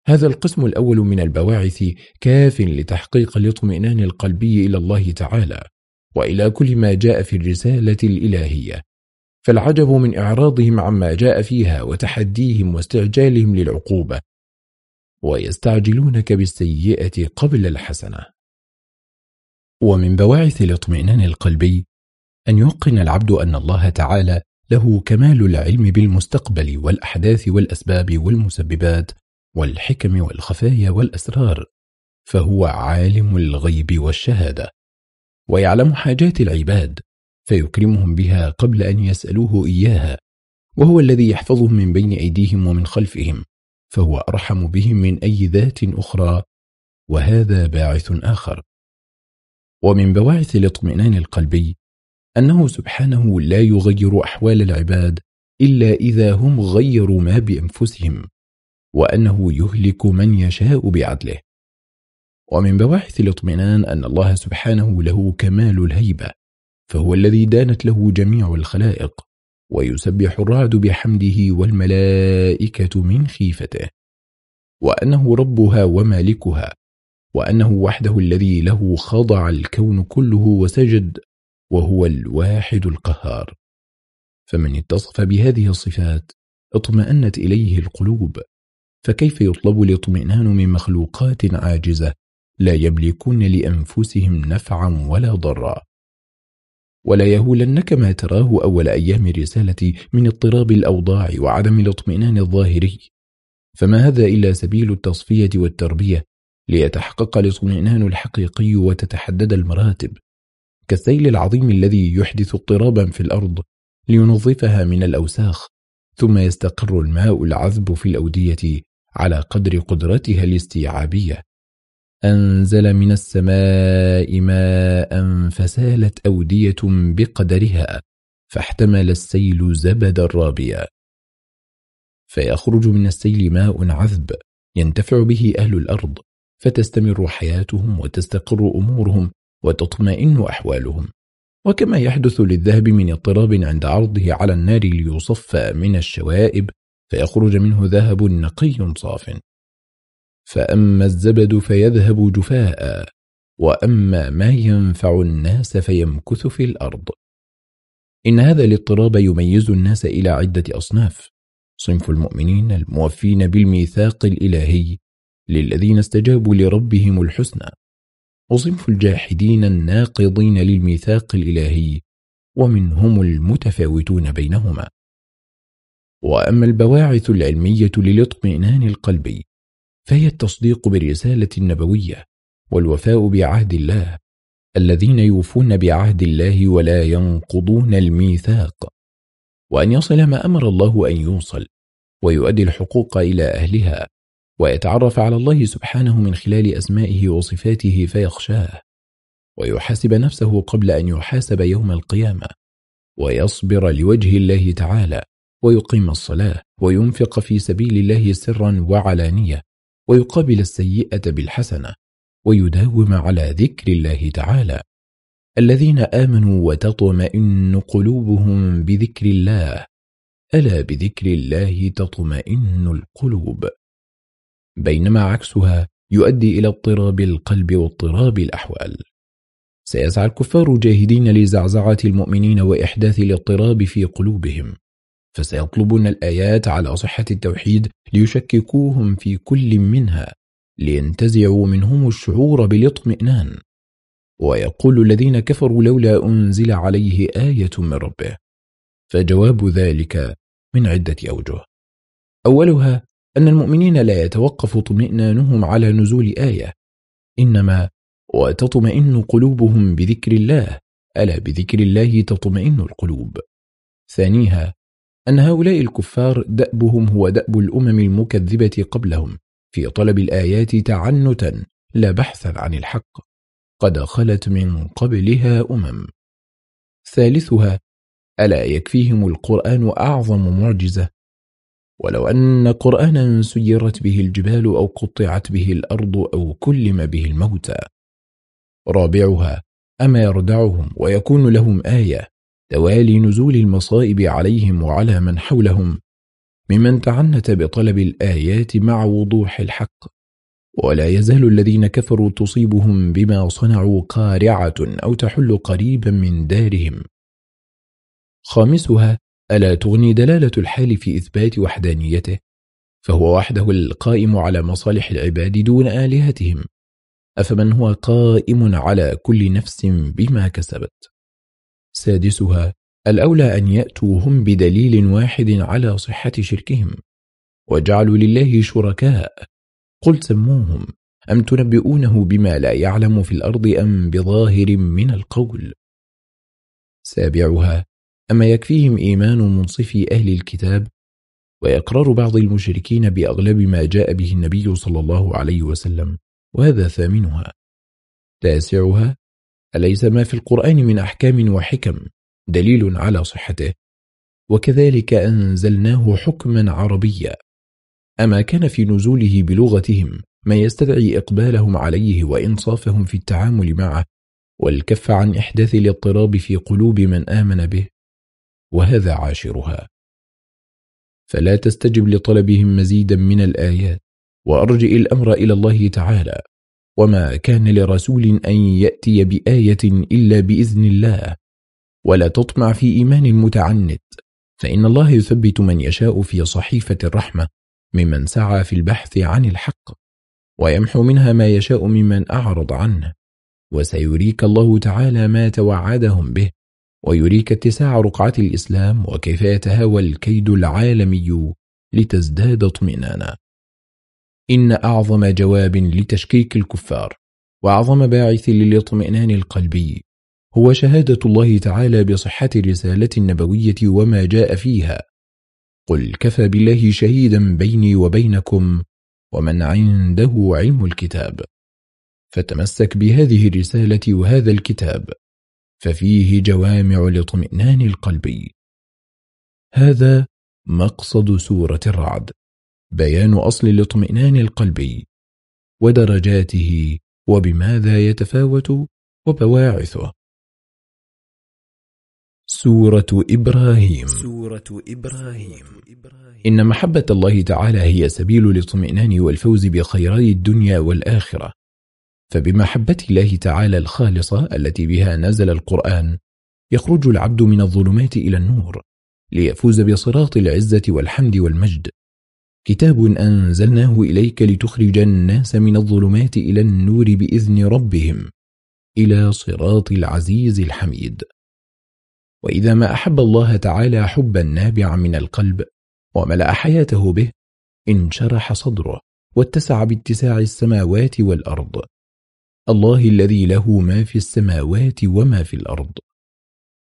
هذا القسم الأول من البواعث كاف لتحقيق الاطمئنان القلبي إلى الله تعالى وإلى كل ما جاء في الرسالة الإلهية. فالعجب من إعراضهم عما جاء فيها وتحديهم واستعجالهم للعقوبة. ويستعجلونك بالسيئة قبل الحسنة. ومن بواعث الاطمئنان القلبي أن يوقن العبد أن الله تعالى له كمال العلم بالمستقبل والأحداث والأسباب والمسببات والحكم والخفايا والأسرار فهو عالم الغيب والشهادة ويعلم حاجات العباد فيكرمهم بها قبل أن يسألوه إياها وهو الذي يحفظهم من بين أيديهم ومن خلفهم فهو أرحم بهم من أي ذات أخرى وهذا باعث آخر. ومن بواعث الاطمئنان القلبي أنه سبحانه لا يغير أحوال العباد إلا إذا هم غيروا ما بأنفسهم وأنه يهلك من يشاء بعدله. ومن بواعث الاطمئنان أن الله سبحانه له كمال الهيبة فهو الذي دانت له جميع الخلائق ويسبح الرعد بحمده والملائكة من خيفته. وأنه ربها ومالكها وأنه وحده الذي له خضع الكون كله وسجد وهو الواحد القهار. فمن اتصف بهذه الصفات اطمأنت إليه القلوب. فكيف يطلب الاطمئنان من مخلوقات عاجزة لا يملكون لأنفسهم نفعا ولا ضرا؟ ولا يهولنك ما تراه أول أيام الرسالة من اضطراب الأوضاع وعدم الاطمئنان الظاهري. فما هذا إلا سبيل التصفية والتربية ليتحقق الاطمئنان الحقيقي وتتحدد المراتب. كالسيل العظيم الذي يحدث اضطرابا في الأرض لينظفها من الأوساخ ثم يستقر الماء العذب في الأودية على قدر قدرتها الاستيعابية. أنزل من السماء ماء فسالت أودية بقدرها فاحتمل السيل زبد الرابية فيخرج من السيل ماء عذب ينتفع به أهل الأرض فتستمر حياتهم وتستقر أمورهم وتطمئن أحوالهم. وكما يحدث للذهب من اضطراب عند عرضه على النار ليصفى من الشوائب فيخرج منه ذهب نقي صاف. فأما الزبد فيذهب جفاء وأما ما ينفع الناس فيمكث في الأرض. إن هذا الاضطراب يميز الناس إلى عدة أصناف صنف المؤمنين الموفين بالميثاق الإلهي للذين استجابوا لربهم الحسنى. وصنف الجاحدين الناقضين للميثاق الإلهي ومنهم المتفاوتون بينهما. وأما البواعث العلمية للاطمئنان القلبي فهي التصديق بالرسالة النبوية والوفاء بعهد الله الذين يوفون بعهد الله ولا ينقضون الميثاق. وأن يصل ما أمر الله أن يوصل ويؤدي الحقوق إلى أهلها. ويتعرف على الله سبحانه من خلال أسمائه وصفاته فيخشاه ويحاسب نفسه قبل أن يحاسب يوم القيامة ويصبر لوجه الله تعالى ويقيم الصلاة وينفق في سبيل الله سرا وعلانية ويقابل السيئة بالحسنة ويداوم على ذكر الله تعالى. الذين آمنوا وتطمئن قلوبهم بذكر الله ألا بذكر الله تطمئن القلوب؟ بينما عكسها يؤدي إلى اضطراب القلب واضطراب الأحوال. سيسعى الكفار جاهدين لزعزعة المؤمنين وإحداث الاضطراب في قلوبهم فسيطلبون الآيات على صحة التوحيد ليشككوهم في كل منها لينتزعوا منهم الشعور بالاطمئنان. ويقول الذين كفروا لولا أنزل عليه آية من ربه. فجواب ذلك من عدة أوجه. أولها أن المؤمنين لا يتوقف اطمئنانهم على نزول آية إنما وتطمئن قلوبهم بذكر الله ألا بذكر الله تطمئن القلوب. ثانيها أن هؤلاء الكفار دأبهم هو دأب الأمم المكذبة قبلهم في طلب الآيات تعنتا لا بحثا عن الحق قد خلت من قبلها أمم. ثالثها ألا يكفيهم القرآن أعظم معجزة ولو أن قرآنا سيرت به الجبال أو قطعت به الأرض أو كلم به الموتى. رابعها أما يردعهم ويكون لهم آية توالي نزول المصائب عليهم وعلى من حولهم ممن تعنت بطلب الآيات مع وضوح الحق. ولا يزال الذين كفروا تصيبهم بما صنعوا قارعة أو تحل قريبا من دارهم. خامسها ألا تغني دلالة الحال في إثبات وحدانيته؟ فهو وحده القائم على مصالح العباد دون آلهتهم. أفمن هو قائم على كل نفس بما كسبت؟ سادسها الأولى أن يأتوا هم بدليل واحد على صحة شركهم. وجعلوا لله شركاء. قل سموهم. أم تنبئونه بما لا يعلم في الأرض أم بظاهر من القول؟ سابعها أما يكفيهم إيمان منصفي أهل الكتاب وإقرار بعض المشركين بأغلب ما جاء به النبي صلى الله عليه وسلم وهذا ثامنها. تاسعها أليس ما في القرآن من أحكام وحكم دليل على صحته؟ وكذلك أنزلناه حكما عربيا. أما كان في نزوله بلغتهم ما يستدعي إقبالهم عليه وإنصافهم في التعامل معه والكف عن إحداث الاضطراب في قلوب من آمن به. وهذا عاشرها. فلا تستجب لطلبهم مزيدا من الآيات وأرجئ الأمر إلى الله تعالى. وما كان لرسول أن يأتي بآية إلا بإذن الله. ولا تطمع في إيمان متعنت فإن الله يثبت من يشاء في صحيفة الرحمة ممن سعى في البحث عن الحق ويمحو منها ما يشاء ممن أعرض عنه. وسيريك الله تعالى ما توعدهم به. ويريك اتساع رقعة الإسلام وكيف يتهاوى الكيد العالمي لتزداد اطمئنانا. إن أعظم جواب لتشكيك الكفار وأعظم باعث للاطمئنان القلبي هو شهادة الله تعالى بصحة الرسالة النبوية وما جاء فيها. قل كفى بالله شهيدا بيني وبينكم ومن عنده علم الكتاب. فتمسك بهذه الرسالة وهذا الكتاب. ففيه جوامع الاطمئنان القلبي هذا مقصد سورة الرعد بيان أصل الاطمئنان القلبي ودرجاته وبماذا يتفاوت وبواعثه. سورة إبراهيم. سورة إبراهيم. إن محبة الله تعالى هي سبيل الاطمئنان والفوز بخيري الدنيا والآخرة. فبمحبة الله تعالى الخالصة التي بها نزل القرآن يخرج العبد من الظلمات إلى النور ليفوز بصراط العزة والحمد والمجد. كتاب أنزلناه إليك لتخرج الناس من الظلمات إلى النور بإذن ربهم إلى صراط العزيز الحميد. وإذا ما أحب الله تعالى حبا نابعا من القلب وملأ حياته به انشرح صدره واتسع باتساع السماوات والأرض الله الذي له ما في السماوات وما في الأرض.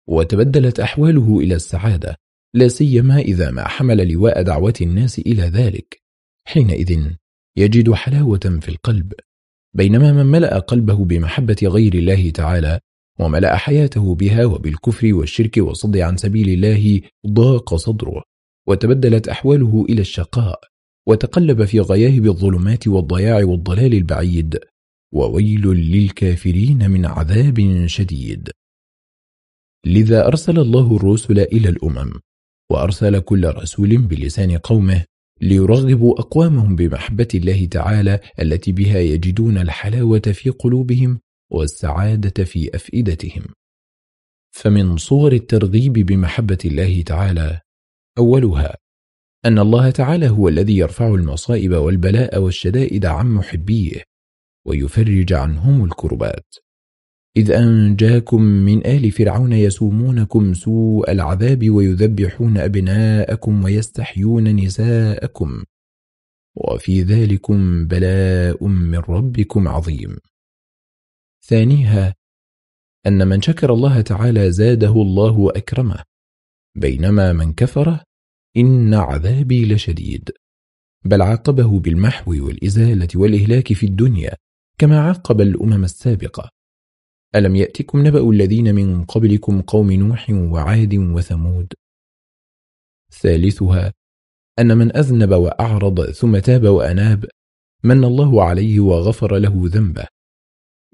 وتبدلت أحواله إلى السعادة لا سيما إذا ما حمل لواء دعوة الناس إلى ذلك. حينئذ يجد حلاوة في القلب. بينما من ملأ قلبه بمحبة غير الله تعالى وملأ حياته بها وبالكفر والشرك والصد عن سبيل الله ضاق صدره. وتبدلت أحواله إلى الشقاء. وتقلب في غياهب الظلمات والضياع والضلال البعيد. وويل للكافرين من عذاب شديد. لذا أرسل الله الرسل إلى الأمم وأرسل كل رسول بلسان قومه ليرغبوا أقوامهم بمحبة الله تعالى التي بها يجدون الحلاوة في قلوبهم والسعادة في أفئدتهم. فمن صور الترغيب بمحبة الله تعالى أولها أن الله تعالى هو الذي يرفع المصائب والبلاء والشدائد عن محبيه ويفرج عنهم الكربات. إذ أنجاكم من آل فرعون يسومونكم سوء العذاب ويذبحون أبناءكم ويستحيون نساءكم. وفي ذلكم بلاء من ربكم عظيم. ثانيها أن من شكر الله تعالى زاده الله وأكرمه بينما من كفره إن عذابي لشديد. بل عاقبه بالمحو والإزالة والإهلاك في الدنيا. كما عاقب الأمم السابقة. ألم يأتكم نبأ الذين من قبلكم قوم نوح وعاد وثمود؟ ثالثها أن من أذنب وأعرض ثم تاب وأناب من الله عليه وغفر له ذنبه.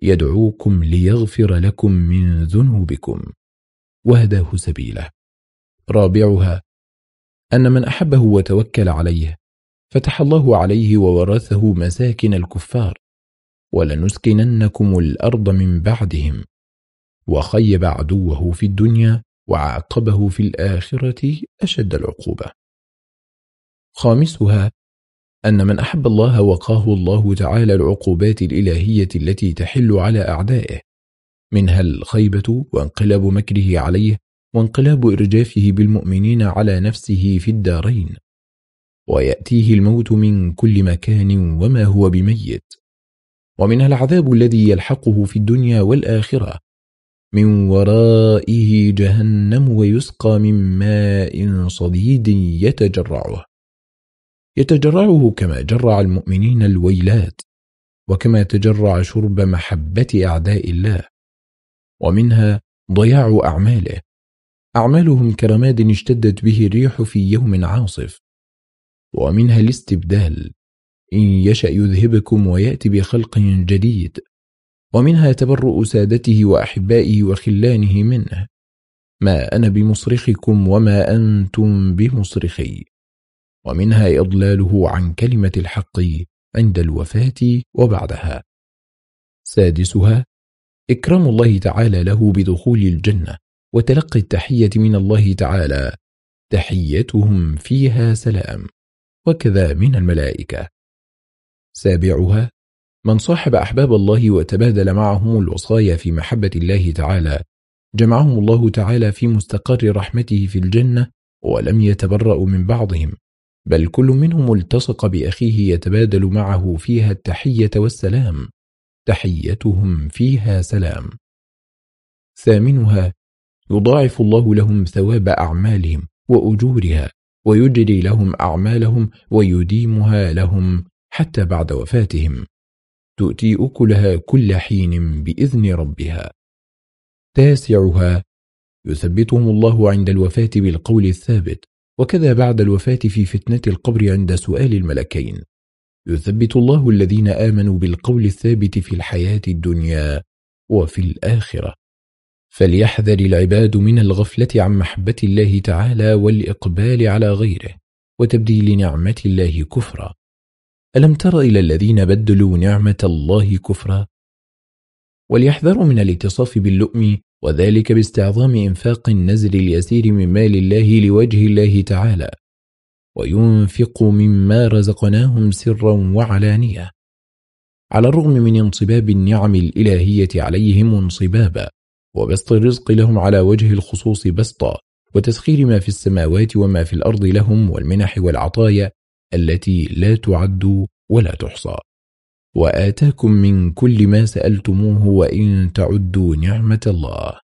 يدعوكم ليغفر لكم من ذنوبكم. وهداه سبيله. رابعها أن من أحبه وتوكل عليه فتح الله عليه وورثه مساكن الكفار. ولنسكننكم الأرض من بعدهم وخيب عدوه في الدنيا وعاقبه في الآخرة أشد العقوبة. خامسها أن من أحب الله وقاه الله تعالى العقوبات الإلهية التي تحل على أعدائه منها الخيبة وانقلاب مكره عليه وانقلاب إرجافه بالمؤمنين على نفسه في الدارين ويأتيه الموت من كل مكان وما هو بميت. ومنها العذاب الذي يلحقه في الدنيا والآخرة. من ورائه جهنم ويسقى من ماء صديد يتجرعه. يتجرعه كما جرع المؤمنين الويلات وكما تجرع شرب محبة أعداء الله. ومنها ضياع أعماله. أعمالهم كرماد اشتدت به الريح في يوم عاصف. ومنها الاستبدال. إن يشأ يذهبكم ويأتي بخلق جديد ومنها تبرؤ سادته وأحبائه وخلانه منه. ما أنا بمصرخكم وما أنتم بمصرخي. ومنها إضلاله عن كلمة الحق عند الوفاة وبعدها. سادسها إكرام الله تعالى له بدخول الجنة وتلقي التحية من الله تعالى. تحيتهم فيها سلام. وكذا من الملائكة. سابعها من صاحب أحباب الله وتبادل معهم الوصايا في محبة الله تعالى جمعهم الله تعالى في مستقر رحمته في الجنة ولم يتبرأوا من بعضهم بل كل منهم التصق بأخيه يتبادل معه فيها التحية والسلام تحيتهم فيها سلام. ثامنها يضاعف الله لهم ثواب أعمالهم وأجورها ويجري لهم أعمالهم ويديمها لهم حتى بعد وفاتهم. تؤتي أكلها كل حين بإذن ربها. تاسعها يثبتهم الله عند الوفاة بالقول الثابت وكذا بعد الوفاة في فتنة القبر عند سؤال الملكين. يثبت الله الذين آمنوا بالقول الثابت في الحياة الدنيا وفي الآخرة. فليحذر العباد من الغفلة عن محبة الله تعالى والإقبال على غيره وتبديل نعمة الله كفرا. ألم تر إلى الذين بدلوا نعمة الله كفرا؟ وليحذروا من الاتصاف باللؤم وذلك باستعظام إنفاق النزل اليسير من مال الله لوجه الله تعالى. وينفق مما رزقناهم سرا وعلانية. على الرغم من انصباب النعم الإلهية عليهم انصبابا وبسط الرزق لهم على وجه الخصوص بسطا وتسخير ما في السماوات وما في الأرض لهم والمنح والعطايا التي لا تعد ولا تحصى. وآتاكم من كل ما سألتموه وإن تعدوا نعمة الله.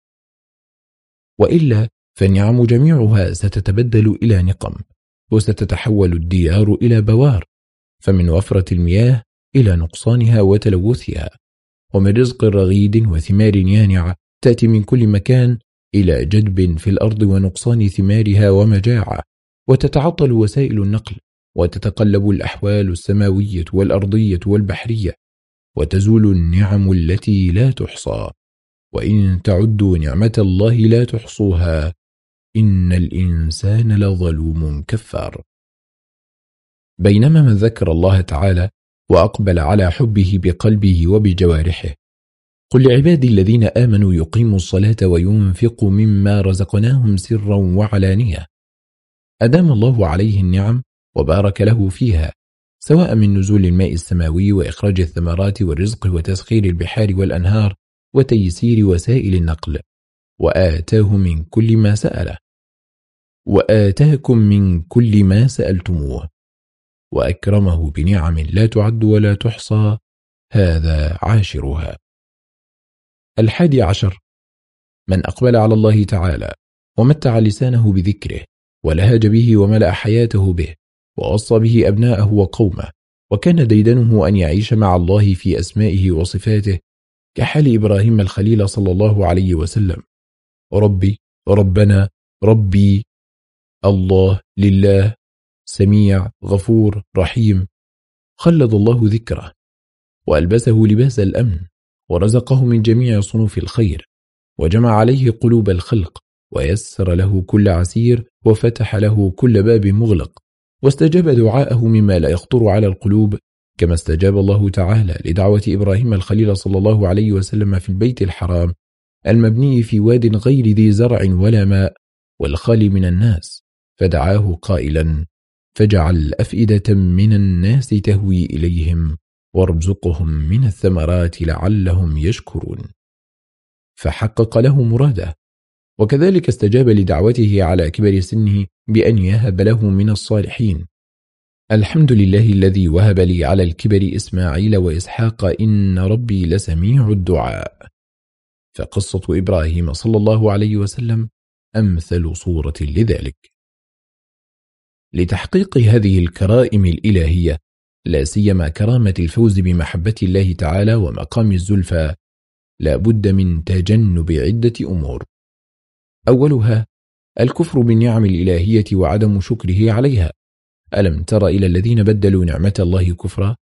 وإلا فالنعم جميعها ستتبدل إلى نقم وستتحول الديار إلى بوار فمن وفرة المياه إلى نقصانها وتلوثها ومن رزق رغيد وثمار يانعة تأتي من كل مكان إلى جدب في الأرض ونقصان ثمارها ومجاعة وتتعطل وسائل النقل وتتقلب الأحوال السماوية والأرضية والبحرية وتزول النعم التي لا تحصى. وإن تعدوا نعمة الله لا تحصوها إن الإنسان لظلوم كفار. بينما من ذكر الله تعالى وأقبل على حبه بقلبه وبجوارحه قل لعبادي الذين آمنوا يقيموا الصلاة وينفقوا مما رزقناهم سرا وعلانية. أدام الله عليه النعم وبارك له فيها سواء من نزول الماء السماوي وإخراج الثمرات والرزق وتسخير البحار والأنهار وتيسير وسائل النقل. وآتاه من كل ما سأله. وآتاكم من كل ما سألتموه. وأكرمه بنعم لا تعد ولا تحصى. هذا عاشرها. الحادي عشر. من أقبل على الله تعالى ومتع لسانه بذكره ولهج به وملأ حياته به ووصى به أبناءه وقومه وكان ديدنه أن يعيش مع الله في أسمائه وصفاته كحال إبراهيم الخليل صلى الله عليه وسلم. ربي ربنا ربي الله لله سميع غفور رحيم. خلد الله ذكره وألبسه لباس الأمن ورزقه من جميع صنوف الخير وجمع عليه قلوب الخلق ويسر له كل عسير وفتح له كل باب مغلق. واستجاب دعاءه مما لا يخطر على القلوب كما استجاب الله تعالى لدعوة إبراهيم الخليل صلى الله عليه وسلم في البيت الحرام المبني في واد غير ذي زرع ولا ماء والخالي من الناس فدعاه قائلا فجعل أفئدة من الناس تهوي إليهم وارزقهم من الثمرات لعلهم يشكرون. فحقق له مراده. وكذلك استجاب لدعوته على كبر سنه بأن يهب له من الصالحين. الحمد لله الذي وهب لي على الكبر إسماعيل وإسحاق إن ربي لسميع الدعاء. فقصة إبراهيم صلى الله عليه وسلم أمثل صورة لذلك. لتحقيق هذه الكرائم الإلهية لا سيما كرامة الفوز بمحبة الله تعالى ومقام الزلفى لا بد من تجنب عدة أمور. أولها الكفر بالنعم الإلهية وعدم شكره عليها. ألم تر إلى الذين بدلوا نعمة الله كفرا؟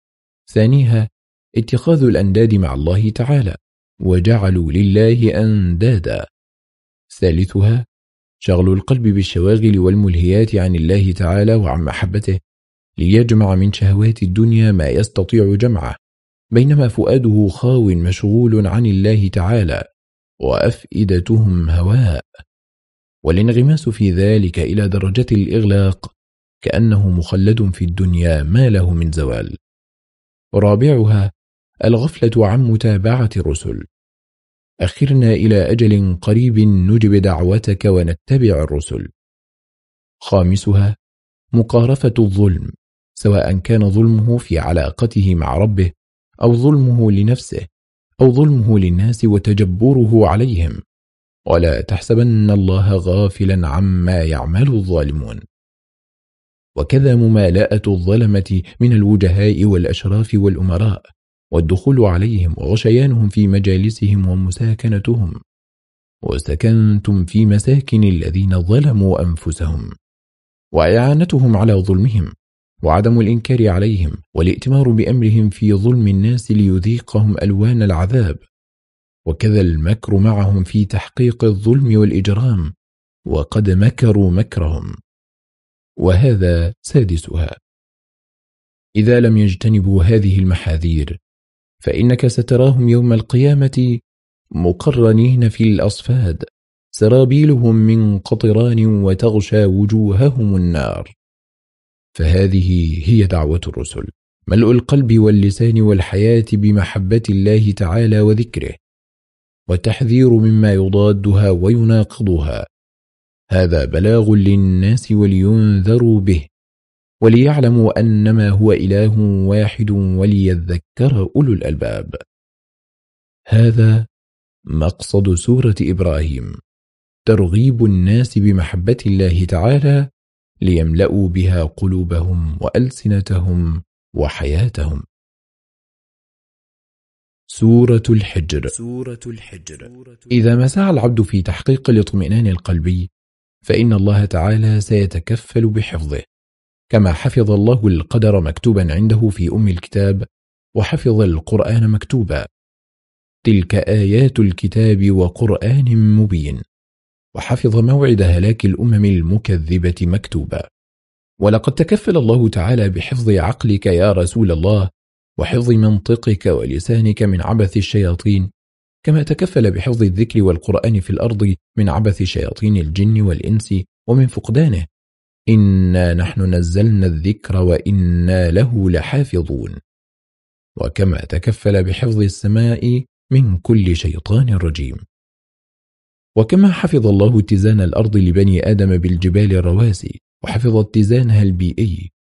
ثانيها اتخاذ الأنداد مع الله تعالى وجعلوا لله أندادا. ثالثها شغل القلب بالشواغل والملهيات عن الله تعالى وعن محبته ليجمع من شهوات الدنيا ما يستطيع جمعه بينما فؤاده خاو مشغول عن الله تعالى وأفئدتهم هواء. والانغماس في ذلك إلى درجة الإغلاق كأنه مخلد في الدنيا ما له من زوال. رابعها الغفلة عن متابعة الرسل. أخرنا إلى أجل قريب نجب دعوتك ونتبع الرسل. خامسها مقارفة الظلم سواء كان ظلمه في علاقته مع ربه أو ظلمه لنفسه أو ظلمه للناس وتجبره عليهم. ولا تحسبن الله غافلا عما يعمل الظالمون. وكذا ممالأة الظلمة من الوجهاء والأشراف والأمراء والدخول عليهم وغشيانهم في مجالسهم ومساكنتهم. وسكنتم في مساكن الذين ظلموا أنفسهم. وإعانتهم على ظلمهم وعدم الإنكار عليهم والائتمار بأمرهم في ظلم الناس ليذيقهم ألوان العذاب. وكذا المكر معهم في تحقيق الظلم والإجرام وقد مكروا مكرهم. وهذا سادسها. إذا لم يجتنبوا هذه المحاذير فإنك ستراهم يوم القيامة مقرنين في الأصفاد سرابيلهم من قطران وتغشى وجوههم النار. فهذه هي دعوة الرسل ملء القلب واللسان والحياة بمحبة الله تعالى وذكره. والتحذير مما يضادها ويناقضها. هذا بلاغ للناس ولينذروا به وليعلموا أنما هو إله واحد وليذكر أولو الألباب. هذا مقصد سورة إبراهيم ترغيب الناس بمحبة الله تعالى ليملأوا بها قلوبهم وألسنتهم وحياتهم. سورة الحجر. سورة الحجر. إذا ما سعى العبد في تحقيق الاطمئنان القلبي فإن الله تعالى سيتكفل بحفظه. كما حفظ الله القدر مكتوبا عنده في أم الكتاب وحفظ القرآن مكتوبا. تلك آيات الكتاب وقرآن مبين. وحفظ موعد هلاك الأمم المكذبة مكتوبا. ولقد تكفل الله تعالى بحفظ عقلك يا رسول الله وحفظ منطقك ولسانك من عبث الشياطين كما تكفل بحفظ الذكر والقرآن في الأرض من عبث شياطين الجن والإنس ومن فقدانه. إنا نحن نزلنا الذكر وإنا له لحافظون. وكما تكفل بحفظ السماء من كل شيطان رجيم. وكما حفظ الله اتزان الأرض لبني آدم بالجبال الرواسي وحفظ اتزانها البيئي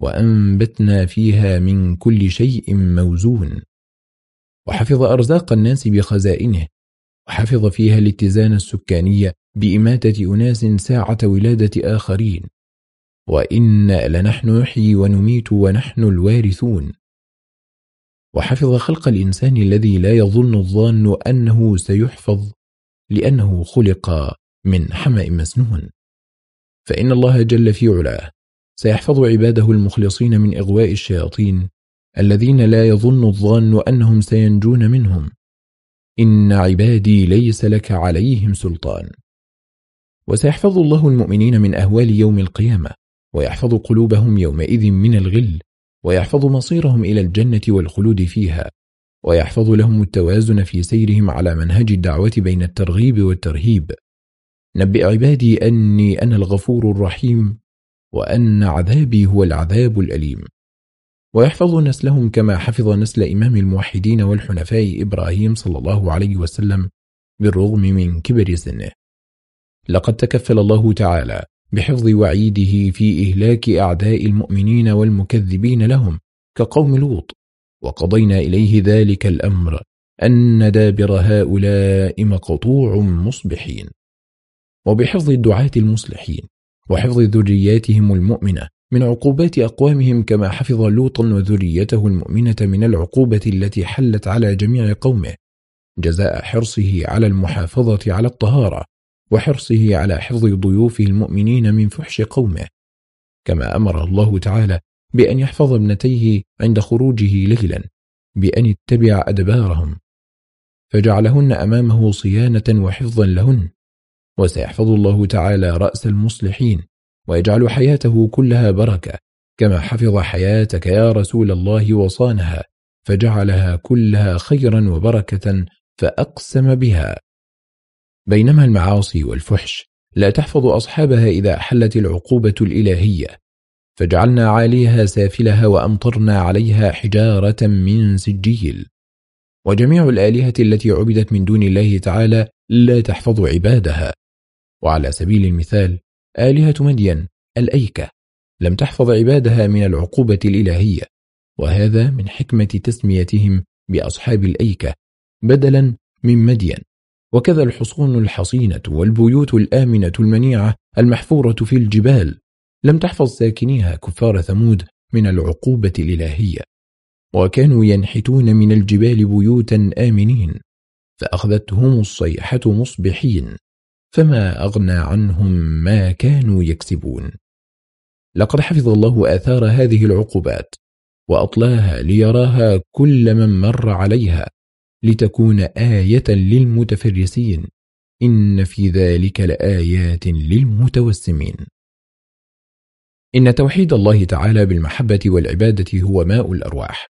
وأنبتنا فيها من كل شيء موزون. وحفظ أرزاق الناس بخزائنه وحفظ فيها الاتزان السكاني بإماتة أناس ساعة ولادة آخرين. وإنا لنحن نحيي ونميت ونحن الوارثون. وحفظ خلق الإنسان الذي لا يظن الظان أنه سيحفظ لأنه خلق من حمأ مسنون. فإن الله جل في علاه سيحفظ عباده المخلصين من إغواء الشياطين الذين لا يظن الظان أنهم سينجون منهم. إن عبادي ليس لك عليهم سلطان. وسيحفظ الله المؤمنين من أهوال يوم القيامة ويحفظ قلوبهم يومئذ من الغل ويحفظ مصيرهم إلى الجنة والخلود فيها ويحفظ لهم التوازن في سيرهم على منهج الدعوة بين الترغيب والترهيب. نبئ عبادي أني أنا الغفور الرحيم. وأن عذابي هو العذاب الأليم. ويحفظ نسلهم كما حفظ نسل إمام الموحدين والحنفاء إبراهيم صلى الله عليه وسلم بالرغم من كبر سنه. لقد تكفل الله تعالى بحفظ وعيده في إهلاك أعداء المؤمنين والمكذبين لهم كقوم لوط. وقضينا إليه ذلك الأمر أن دابر هؤلاء مقطوع مصبحين. وبحفظ الدعاة المصلحين وحفظ ذرياتهم المؤمنة. من عقوبات أقوامهم كما حفظ لوطا وذريته المؤمنة من العقوبة التي حلت على جميع قومه. جزاء حرصه على المحافظة على الطهارة وحرصه على حفظ ضيوفه المؤمنين من فحش قومه. كما أمر الله تعالى بأن يحفظ ابنتيه عند خروجه ليلا بأن اتبع أدبارهم. فجعلهن أمامه صيانة وحفظا لهن. وسيحفظ الله تعالى رأس المصلحين ويجعل حياته كلها بركة. كما حفظ حياتك يا رسول الله وصانها فجعلها كلها خيرا وبركة فأقسم بها. بينما المعاصي والفحش لا تحفظ أصحابها إذا حلت العقوبة الإلهية. فجعلنا عاليها سافلها وأمطرنا عليها حجارة من سجيل. وجميع الآلهة التي عبدت من دون الله تعالى لا تحفظ عبادها. وعلى سبيل المثال آلهة مدين الأيكة لم تحفظ عبادها من العقوبة الإلهية وهذا من حكمة تسميتهم بأصحاب الأيكة بدلا من مدين. وكذا الحصون الحصينة والبيوت الآمنة المنيعة المحفورة في الجبال لم تحفظ ساكنيها كفار ثمود من العقوبة الإلهية. وكانوا ينحتون من الجبال بيوتا آمنين فأخذتهم الصيحة مصبحين. فما أغنى عنهم ما كانوا يكسبون. لقد حفظ الله آثار هذه العقوبات وأطلاها ليراها كل من مر عليها لتكون آية للمتفرسين. إن في ذلك لآيات للمتوسمين. إن توحيد الله تعالى بالمحبة والعبادة هو ماء الأرواح.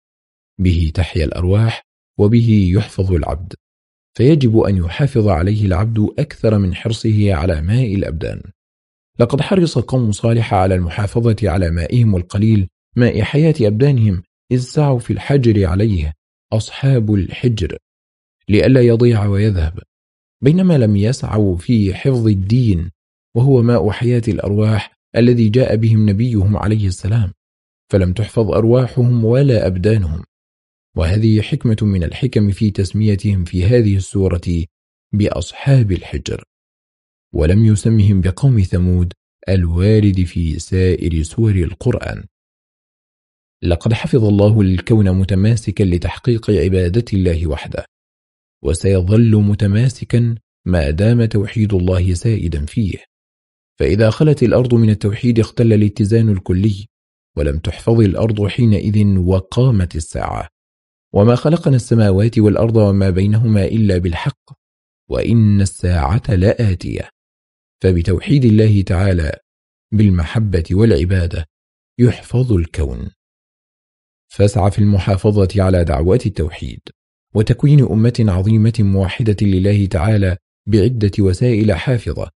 به تحيا الأرواح وبه يحفظ العبد. فيجب أن يحافظ عليه العبد أكثر من حرصه على ماء الأبدان. لقد حرص قوم صالح على المحافظة على مائهم القليل ماء حياة أبدانهم إذ سعوا في الحجر عليه أصحاب الحجر لئلا يضيع ويذهب. بينما لم يسعوا في حفظ الدين وهو ماء حياة الأرواح الذي جاء بهم نبيهم عليه السلام فلم تحفظ أرواحهم ولا أبدانهم. وهذه حكمة من الحكم في تسميتهم في هذه السورة بأصحاب الحجر. ولم يسمهم بقوم ثمود الوارد في سائر سور القرآن. لقد حفظ الله الكون متماسكا لتحقيق عبادة الله وحده وسيظل متماسكا ما دام توحيد الله سائدا فيه. فإذا خلت الأرض من التوحيد اختل الاتزان الكلي ولم تحفظ الأرض حينئذ وقامت الساعة. وما خلقنا السماوات والأرض وما بينهما إلا بالحق وإن الساعة لآتية فبتوحيد الله تعالى بالمحبة والعبادة يحفظ الكون فاسعى في المحافظة على دعوات التوحيد وتكوين أمة عظيمة موحدة لله تعالى بعدة وسائل حافظة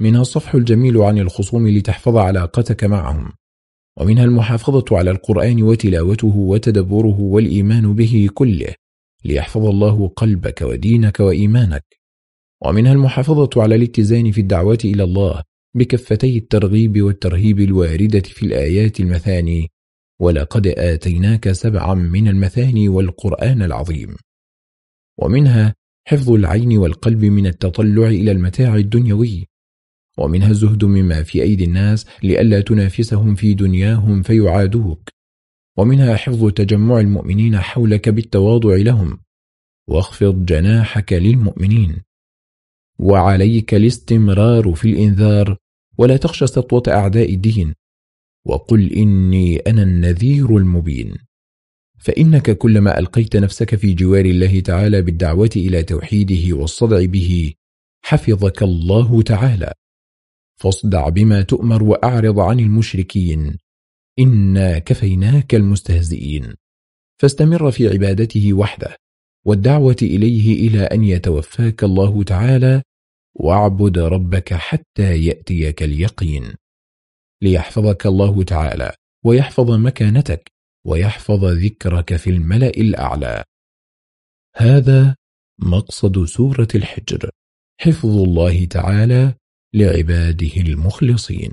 منها الصفح الجميل عن الخصوم لتحفظ علاقتك معهم ومنها المحافظة على القرآن وتلاوته وتدبره والإيمان به كله ليحفظ الله قلبك ودينك وإيمانك. ومنها المحافظة على الاتزان في الدعوة إلى الله بكفتي الترغيب والترهيب الواردة في الآيات المثاني ولقد آتيناك سبعا من المثاني والقرآن العظيم. ومنها حفظ العين والقلب من التطلع إلى المتاع الدنيوي ومنها الزهد مما في أيدي الناس لئلا تنافسهم في دنياهم فيعادوك. ومنها حفظ تجمع المؤمنين حولك بالتواضع لهم. واخفض جناحك للمؤمنين. وعليك الاستمرار في الإنذار. ولا تخشى سطوة أعداء الدين. وقل إني أنا النذير المبين. فإنك كلما ألقيت نفسك في جوار الله تعالى بالدعوة إلى توحيده والصدع به حفظك الله تعالى. فاصدع بما تؤمر وأعرض عن المشركين. إنا كفيناك المستهزئين. فاستمر في عبادته وحده والدعوة إليه إلى أن يتوفاك الله تعالى واعبد ربك حتى يأتيك اليقين. ليحفظك الله تعالى ويحفظ مكانتك ويحفظ ذكرك في الملأ الأعلى. هذا مقصد سورة الحجر. حفظ الله تعالى لعباده المخلصين.